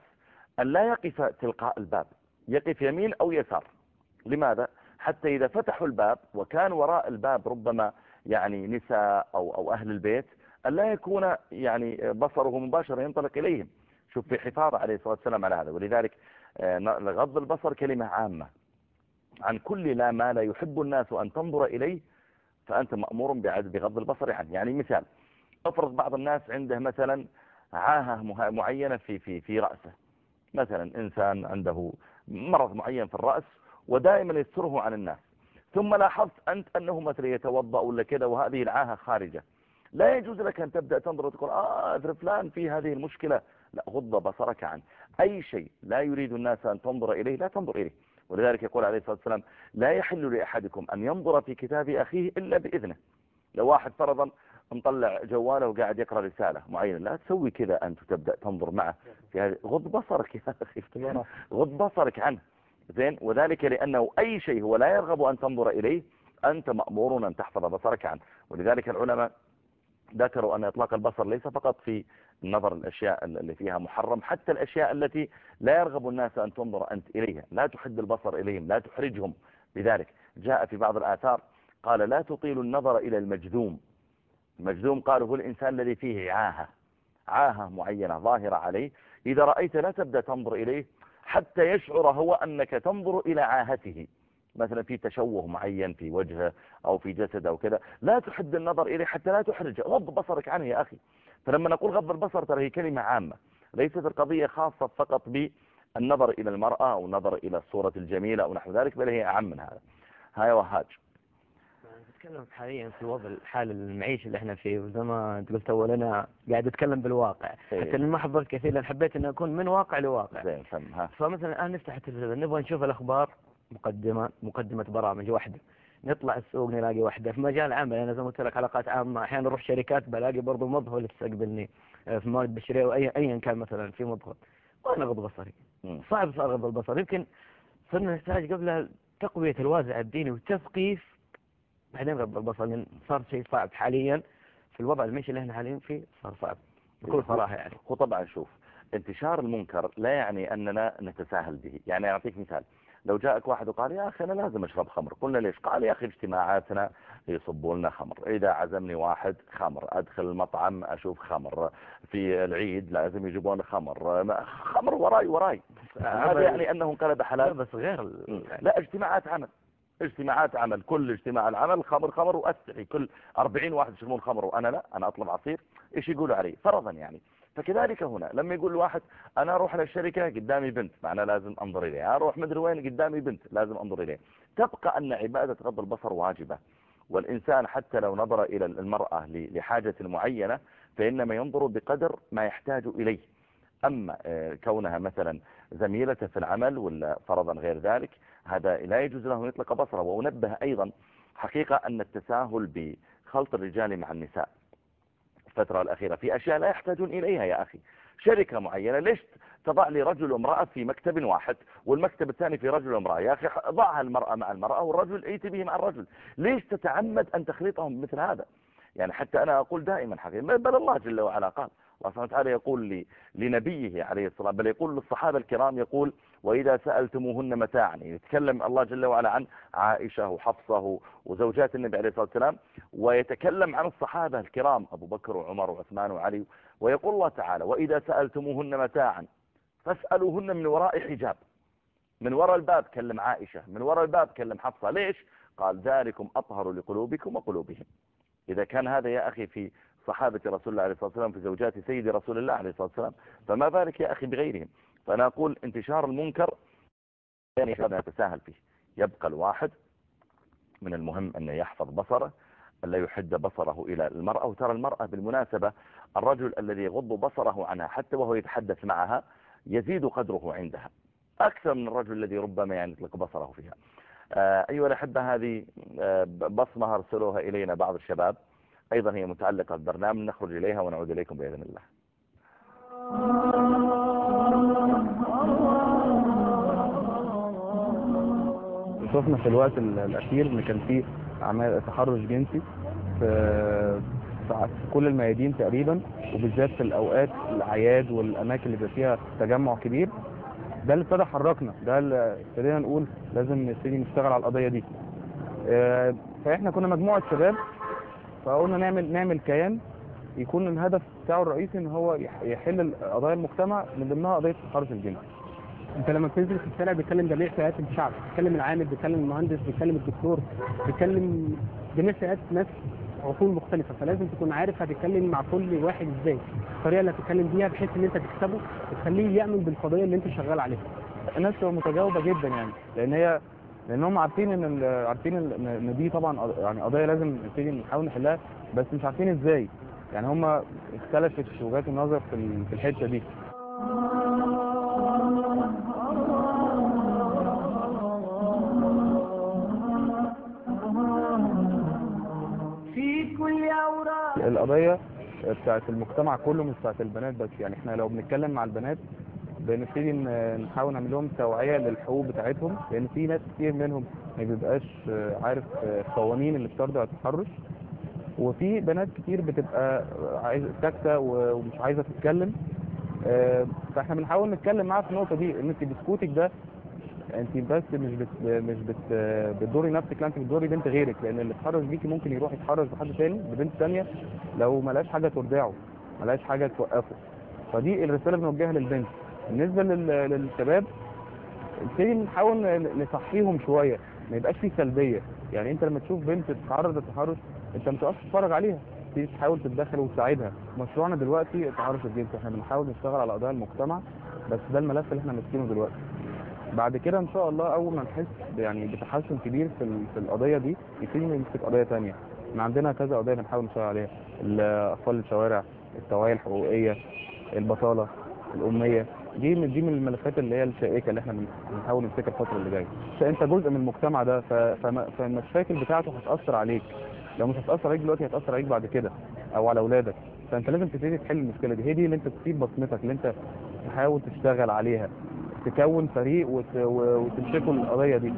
أن لا يقف تلقاء الباب يقف يمين أو يسار. لماذا؟ حتى إذا فتحوا الباب وكان وراء الباب ربما يعني نساء أو, أو أهل البيت أن لا يكون يعني بصره مباشرة ينطلق إليهم. شوف في حفاظ عليه الصلاة والسلام على هذا. ولذلك آه، غض البصر كلمة عامة. عن كل لا ما لا يحب الناس أن تنظر إليه فأنت مأمور بغض البصر عنه. يعني مثال افرض بعض الناس عنده مثلا عاهة معينة في, في, في رأسه. مثلا إنسان عنده مرض معين في الرأس ودائما يستره عن الناس. ثم لاحظت أنت أنه مثلا يتوضأ ولا كذا وهذه العاهة خارجة. لا يجوز لك أن تبدأ تنظر وتقول آه فلان في هذه المشكلة. لا غض بصرك عنه. أي شيء لا يريد الناس أن تنظر إليه لا تنظر إليه. ولذلك يقول عليه الصلاة والسلام لا يحل لأحدكم أن ينظر في كتاب أخيه إلا بإذنه. لو واحد فرضا مطلع جواله وقاعد يقرأ رسالة معينة. لا تسوي كذا أنت تبدأ تنظر معه في هذه. غض بصرك يا أخي. غض بصرك عنه. زين؟ وذلك لأنه أي شيء هو لا يرغب أن تنظر إليه أنت مأمور أن تحفظ بصرك عنه. ولذلك العلماء ذكروا أن إطلاق البصر ليس فقط في النظر الأشياء اللي فيها محرم حتى الأشياء التي لا يرغب الناس أن تنظر أنت إليها. لا تحد البصر إليهم لا تحرجهم بذلك. جاء في بعض الآثار قال لا تطيل النظر إلى المجذوم. المجذوم قالوا هو الإنسان الذي فيه عاهة عاهة معينة ظاهرة عليه. إذا رأيت لا تبدأ تنظر إليه حتى يشعر هو أنك تنظر إلى عاهته. مثلا في تشوه معين في وجهه أو في جسد أو كذا. لا تحد النظر إليه حتى لا تحرج غض بصرك عنه يا أخي. فلما نقول غض البصر ترى هي كلمة عامة. ليست القضية خاصة فقط بالنظر إلى المرأة أو النظر إلى الصورة الجميلة أو نحو ذلك بل هي أعم من هذا. هاي وهاج. نتكلم حاليا في وضع الحال المعيشي اللي إحنا فيه وزي ما أنت قلت أول أنا قاعد أتكلم بالواقع. إيه. حتى ما حضرت كثير لأن حبيت إني أكون من واقع لواقع. زين فمثلا الان نفتح التلفزيون نبغى نشوف الأخبار مقدمة مقدمة برامج واحدة. نطلع السوق نلاقي واحدة في مجال عمل. أنا زي ما قلت لك علاقات عامة أحيانا أروح شركات بلاقي برضه اللي تستقبلني آه، في مواد بشرية واي ايا كان مثلا في موظف وأنا أغض بصري. صعب صار أغض البصر يمكن صرنا نحتاج قبلها تقوية الوازع الديني وتثقيف بعدين غض البصر صار شيء صعب حاليا في الوضع المعيشي اللي إحنا حاليا فيه صار صعب بكل صراحة يعني. هو طبعا شوف انتشار المنكر لا يعني أننا نتساهل به. يعني أعطيك مثال لو جاءك واحد وقال يا أخي أنا لازم أشرب خمر قلنا ليش؟ قال يا أخي اجتماعاتنا يصبوا لنا خمر إذا عزمني واحد خمر أدخل المطعم أشوف خمر في العيد لازم يجيبون خمر خمر وراي وراي. هذا يعني أنه انقلب لا حلال بس غير لا اجتماعات عمل. اجتماعات عمل كل اجتماع العمل خمر خمر وأستحي كل 40 واحد يشربون خمر وأنا لا أنا أطلب عصير إيش يقولوا علي؟ فرضا يعني. فكذلك هنا لما يقول الواحد أنا أروح للشركة قدامي بنت معناه لازم أنظر إليها أروح مدري وين قدامي بنت لازم أنظر إليها. تبقى أن عبادة غض البصر واجبة. والإنسان حتى لو نظر إلى المرأة لحاجة معينة فإنما ينظر بقدر ما يحتاج إليه. أما آه، كونها مثلا زميلته في العمل ولا فرضا غير ذلك هذا لا يجوز له أن يطلق بصرة. وأنبه أيضا حقيقة أن التساهل بخلط الرجال مع النساء الفترة الأخيرة في أشياء لا يحتاجون إليها يا أخي. شركة معينة ليش تضع لي رجل وامرأة في مكتب واحد والمكتب الثاني في رجل وامرأة يا أخي ضعها المرأة مع المرأة والرجل ائت به مع الرجل. ليش تتعمد أن تخلطهم مثل هذا؟ يعني حتى أنا أقول دائما حقيقة بل الله جل وعلا قال الله سبحانه وتعالى يقول لي لنبيه عليه الصلاة بل يقول للصحابة الكرام يقول وإذا سألتموهن متاعا. يتكلم الله جل وعلا عن عائشة وحفصة وزوجات النبي عليه الصلاة والسلام ويتكلم عن الصحابة الكرام أبو بكر وعمر وعثمان وعلي ويقول الله تعالى وإذا سألتموهن متاعا فاسألوهن من وراء حجاب. من وراء الباب كلم عائشة من وراء الباب كلم حفصة. ليش؟ قال ذلكم أطهر لقلوبكم وقلوبهم. إذا كان هذا يا أخي في صحابة رسول الله عليه الصلاة والسلام في زوجات سيد رسول الله عليه الصلاة والسلام. فما بالك يا أخي بغيرهم؟ فأنا أقول انتشار المنكر يعني هذا نتساهل فيه. يبقى الواحد من المهم أن يحفظ بصره ألا يحد بصره إلى المرأة. وترى المرأة بالمناسبة الرجل الذي يغض بصره عنها حتى وهو يتحدث معها يزيد قدره عندها. أكثر من الرجل الذي ربما يعني يطلق بصره فيها. آه، أيها الأحبة هذه آه، بصمة أرسلوها إلينا بعض الشباب. أيضا هي متعلقة بالبرنامج نخرج إليها ونعود إليكم بإذن الله. شفنا في الوقت ال- الأخير إن كان في أعمال تحرش جنسي في في كل الميادين تقريبا وبالذات في الأوقات الأعياد والأماكن اللي بيبقى فيها تجمع كبير. ده اللي ابتدى حركنا ده اللي ابتدينا نقول لازم نبتدي نشتغل على القضية دي. آه، فإحنا كنا مجموعة شباب فقلنا نعمل نعمل كيان يكون الهدف بتاعه الرئيسي إن هو يح- يحل قضايا المجتمع من ضمنها قضية التحرش الجنسي أنت لما بتنزل في الشارع بتكلم جميع فئات الشعب بتكلم العامل بتكلم المهندس بتكلم الدكتور بتكلم جميع فئات ناس عقول مختلفة فلازم تكون عارف هتتكلم مع كل واحد إزاي. الطريقة اللي هتتكلم بيها بحيث إن أنت تكسبه وتخليه يأمن بالقضية اللي أنت شغال عليها. الناس تبقى متجاوبة جدا يعني لأن هي لأن هم عارفين إن عارفين ان دي طبعا يعني قضية لازم نبتدي نحاول نحلها بس مش عارفين إزاي. يعني هم اختلفت وجهات النظر في في الحتة دي. في كل أوراق. القضية بتاعت المجتمع كله مش بتاعت البنات بس يعني إحنا لو بنتكلم مع البنات بنبتدي نحاول نعمل لهم توعية للحقوق بتاعتهم لأن في ناس كتير منهم ما بيبقاش عارف القوانين اللي بترضع التحرش. وفي بنات كتير بتبقى عايزة ساكتة ومش عايزة تتكلم. آه، فإحنا بنحاول نتكلم معاها في النقطة دي إن انت بسكوتك ده انت بس مش بت مش بت بتضري نفسك لا انت بتضري بنت غيرك لأن اللي اتحرش بيكي ممكن يروح يتحرش بحد تاني ببنت تانية لو ملاش حاجة ترضعه ملاش حاجة توقفه. فدي الرسالة بنوجهها للبنت. بالنسبة لل- للشباب نبتدي نحاول نصحيهم شوية ما يبقاش فيه سلبية. يعني انت لما تشوف بنت بتتعرض للتحرش انت ما تقفش تتفرج عليها. تيجي تحاول تتدخل وتساعدها. مشروعنا دلوقتي التحرش الجنسي. إحنا بنحاول نشتغل على قضايا المجتمع بس ده الملف اللي إحنا ماسكينه دلوقتي. بعد كده ان شاء الله اول ما نحس يعني بتحسن كبير في في القضية دي يبتدي نمسك قضايا تانية. إحنا عندنا كذا قضية بنحاول نشتغل عليها. الاطفال الشوارع التوعية الحقوقية البطالة الأمية. دي من دي من الملفات اللي هي الشائكة اللي إحنا بن- بنحاول نمسكها الفترة اللي جاية. انت جزء من المجتمع ده فالمشاكل بتاعته هتأثر عليك. لو مش هتأثر عليك دلوقتي هتأثر عليك بعد كده أو على أولادك. فانت لازم تبتدي تحل المشكلة دي. هي دي اللي انت تسيب بصمتك اللي انت تحاول تشتغل عليها. تكون فريق وت... وتمسكوا القضية دي.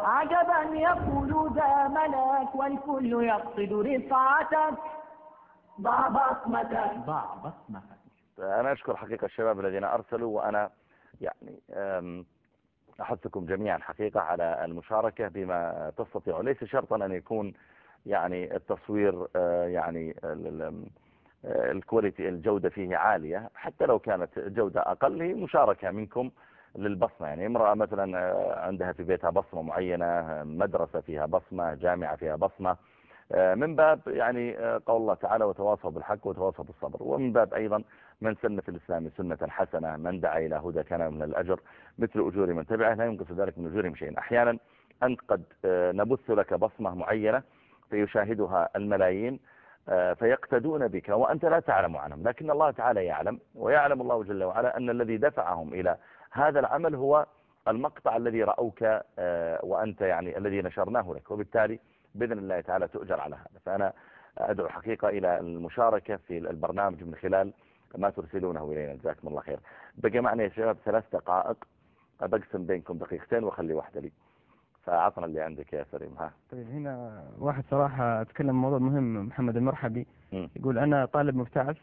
عجبا يقول ذا ملك والكل يقصد رفعتك. ضع بصمتك. ضع بصمتك. أنا أشكر حقيقة الشباب الذين أرسلوا وأنا يعني أحثكم جميعا حقيقة على المشاركة بما تستطيعوا ليس شرطا أن يكون يعني التصوير آه، يعني ال- ال- الكواليتي الجودة فيه عالية. حتى لو كانت جودة أقل هي مشاركة منكم للبصمة. يعني امرأة مثلا آه، عندها في بيتها بصمة معينة مدرسة فيها بصمة جامعة فيها بصمة من باب يعني آه، قول الله تعالى وتواصوا بالحق وتواصوا بالصبر. ومن باب أيضا من سن في الإسلام سنة حسنة من دعا إلى هدى كان من الأجر مثل أجور من تبعه لا ينقص ذلك من أجورهم شيئا. أحيانا أنت قد آه، نبث لك بصمة معينة فيشاهدها الملايين آه، فيقتدون بك وأنت لا تعلم عنهم. لكن الله تعالى يعلم ويعلم الله جل وعلا أن الذي دفعهم إلى هذا العمل هو المقطع الذي رأوك آه، وأنت يعني الذي نشرناه لك. وبالتالي بإذن الله تعالى تؤجر على هذا. فأنا أدعو حقيقة إلى المشاركة في البرنامج من خلال ما ترسلونه إلينا. جزاكم الله خير. بقى معنا يا شباب ثلاث دقائق. بقسم بينكم دقيقتين وخلي واحدة لي. فعطنا اللي عندك يا سليم. ها. طيب هنا واحد صراحة تكلم موضوع مهم محمد المرحبي. مم. يقول أنا طالب مبتعث.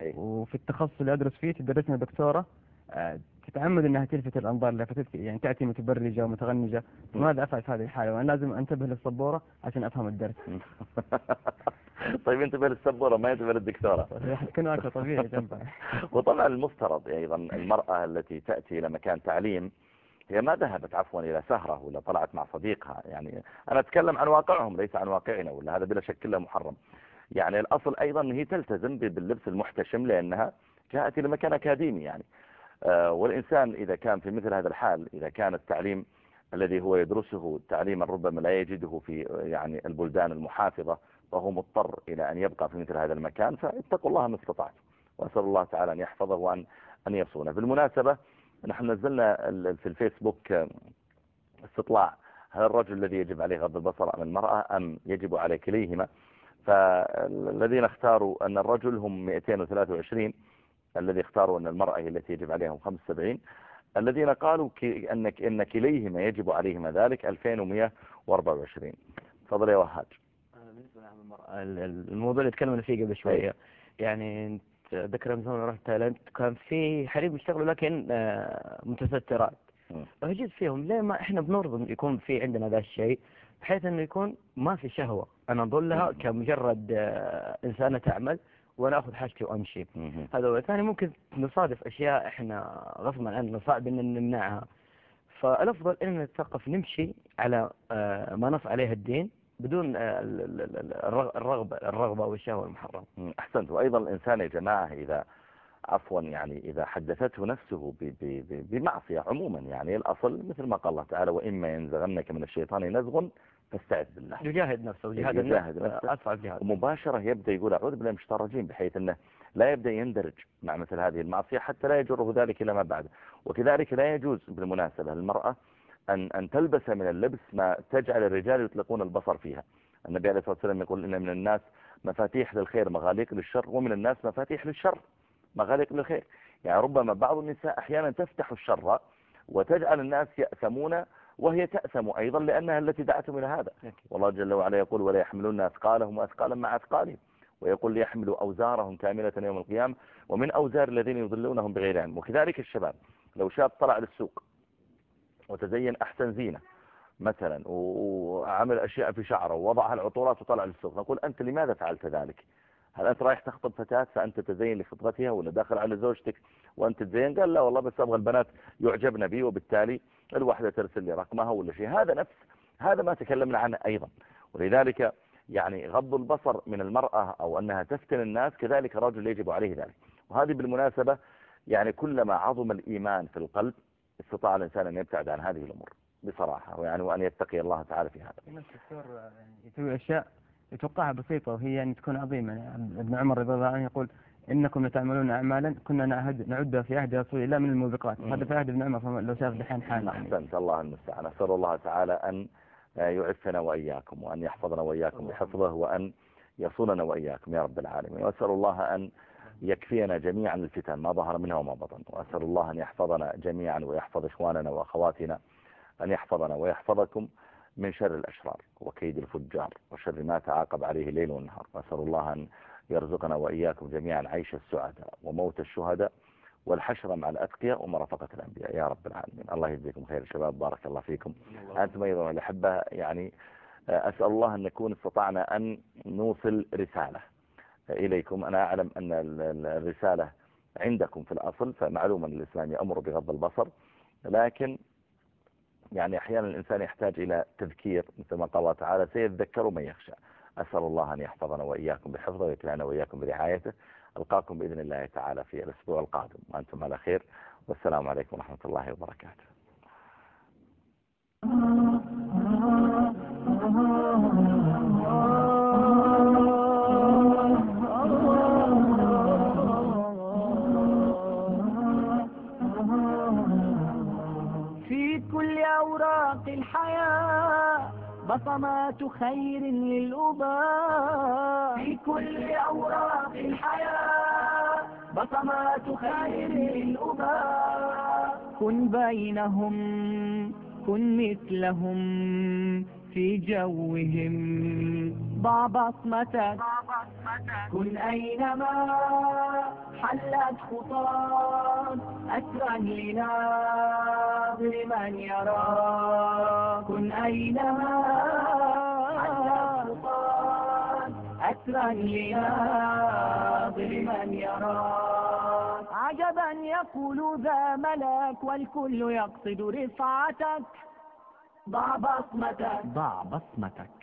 أي. وفي التخصص اللي أدرس فيه تدرسنا دكتورة. آه، تتعمد أنها تلفت الأنظار لفتت يعني تأتي متبرجة ومتغنجة. فماذا أفعل في هذه الحالة؟ وأنا لازم أنتبه للسبورة عشان أفهم الدرس. <laughs> طيب انتبه للسبورة ما ينتبه للدكتورة. كان أكل طبيعي جنبها <laughs> وطبعا المفترض أيضا المرأة التي تأتي إلى مكان تعليم هي ما ذهبت عفوا إلى سهرة ولا طلعت مع صديقها. يعني أنا أتكلم عن واقعهم ليس عن واقعنا ولا هذا بلا شك كله محرم. يعني الأصل أيضا هي تلتزم باللبس المحتشم لأنها جاءت إلى مكان أكاديمي. يعني والإنسان إذا كان في مثل هذا الحال إذا كان التعليم الذي هو يدرسه تعليما ربما لا يجده في آه، يعني البلدان المحافظة فهو مضطر إلى أن يبقى في مثل هذا المكان فاتقوا الله ما استطعتم. وأسأل الله تعالى أن يحفظه وأن أن يصونه بالمناسبة نحن نزلنا في الفيسبوك آه، استطلاع. هل الرجل الذي يجب عليه غض البصر أم المرأة؟ أم يجب على كليهما؟ فالذين اختاروا أن الرجل هم 223 الذي اختاروا أن المرأة هي التي يجب عليهم 75 الذين قالوا كي- أن إن كليهما يجب عليهما ذلك 2124 تفضل يا وهاج بالنسبة للمرأة ال- ال- الموضوع اللي تكلمنا فيه قبل شوية. يعني ذكر من زمان رحت تايلاند كان في حريم يشتغلوا لكن آه، متسترات. فجيت فيهم ليه ما إحنا بنرضى يكون في عندنا ذا الشيء بحيث إنه يكون ما في شهوة. أنا اظلها كمجرد آه، إنسانة تعمل وأنا آخذ حاجتي وأمشي. هذا هو. ثاني ممكن نصادف أشياء إحنا غصبا عننا صعب إن نمنعها. فالأفضل اننا نتثقف نمشي على آه، ما نص عليه الدين بدون آه، ال- ال- ال- الرغ- الرغبة الرغبة والشهوة المحرمة. أحسنت. وأيضا الإنسان يا جماعة إذا عفوا يعني إذا حدثته نفسه بمعصية عموما يعني الأصل مثل ما قال الله تعالى وإما ينزغنك من الشيطان نزغ فاستعذ بالله يجاهد نفسه وجهاد يجاهد النفس نفسه. آه، أصعب جهاد. ومباشرة يبدأ يقول أعوذ بالله من الشيطان الرجيم بحيث أنه لا يبدأ يندرج مع مثل هذه المعصية حتى لا يجره ذلك إلى ما بعد. وكذلك لا يجوز بالمناسبة للمرأة أن, أن تلبس من اللبس ما تجعل الرجال يطلقون البصر فيها. النبي عليه الصلاة والسلام يقول إن من الناس مفاتيح للخير مغاليق للشر ومن الناس مفاتيح للشر مغاليق للخير. يعني ربما بعض النساء أحيانا تفتح الشر وتجعل الناس يأثمون وهي تأثم أيضا لأنها التي دعتهم إلى هذا. والله جل وعلا يقول ولا يحملون أثقالهم وأثقالا مع أثقالهم. ويقول ليحملوا أوزارهم كاملة يوم القيامة ومن أوزار الذين يضلونهم بغير علم. وكذلك الشباب لو شاب طلع للسوق وتزين أحسن زينة مثلا وعمل أشياء في شعره ووضعها العطورات وطلع للسوق نقول أنت لماذا فعلت ذلك؟ هل أنت رايح تخطب فتاة فأنت تزين لخطبتها ولا داخل على زوجتك وأنت تزين؟ قال لا والله بس أبغى البنات يعجبن بي وبالتالي الواحدة ترسل لي رقمها ولا شيء. هذا نفس هذا ما تكلمنا عنه أيضا. ولذلك يعني غض البصر من المرأة أو أنها تفتن الناس كذلك رجل يجب عليه ذلك. وهذه بالمناسبة يعني كلما عظم الإيمان في القلب استطاع الإنسان أن يبتعد عن هذه الأمور بصراحة ويعني وأن يتقي الله تعالى في هذا. الدكتور يسوي أشياء يتوقعها بسيطة وهي يعني تكون عظيمة. يعني ابن عمر رضي الله عنه يقول إنكم لتعملون أعمالا كنا نعهد نعدها في عهد رسول الله من الموبقات. وهذا في عهد ابن عمر لو شاف دحين حال يعني. أحسنت الله المستعان أسأل الله تعالى أن يعفنا وإياكم وأن يحفظنا وإياكم بحفظه وأن يصوننا وإياكم يا رب العالمين. وأسأل الله أن يكفينا جميعا الفتن ما ظهر منها وما بطن. وأسأل الله أن يحفظنا جميعا ويحفظ إخواننا وأخواتنا أن يحفظنا ويحفظكم من شر الأشرار وكيد الفجار وشر ما تعاقب عليه الليل والنهار وأسأل الله أن يرزقنا وإياكم جميعا عيش السعداء وموت الشهداء والحشر مع الأتقياء ومرافقة الأنبياء. يا رب العالمين. الله يجزيكم خير شباب. بارك الله فيكم. أنتم أيضا الأحبة يعني أسأل الله أن نكون استطعنا أن نوصل رسالة إليكم. أنا أعلم أن الرسالة عندكم في الأصل فمعلوم أن الإسلام يأمر بغض البصر. لكن يعني أحيانا الإنسان يحتاج إلى تذكير مثل ما قال الله تعالى سيذكر من يخشى. أسأل الله أن يحفظنا وإياكم بحفظه ويكلنا وإياكم برعايته. ألقاكم بإذن الله تعالى في الأسبوع القادم. وأنتم على خير. والسلام عليكم ورحمة الله وبركاته. في كل أوراق الحياة بصمات خير للأباء في كل أوراق الحياة بصمات خير للأباء كن بينهم كن مثلهم. في جوهم. ضع بصمتك. كن أينما حلت خطاك؟ أسرا لناظر من يرى كن أينما حلت خطاك؟ أسرا لناظر من يرى عجبا يقول ذا ملك والكل يقصد رفعتك. ضع بصمتك. ضع بصمتك.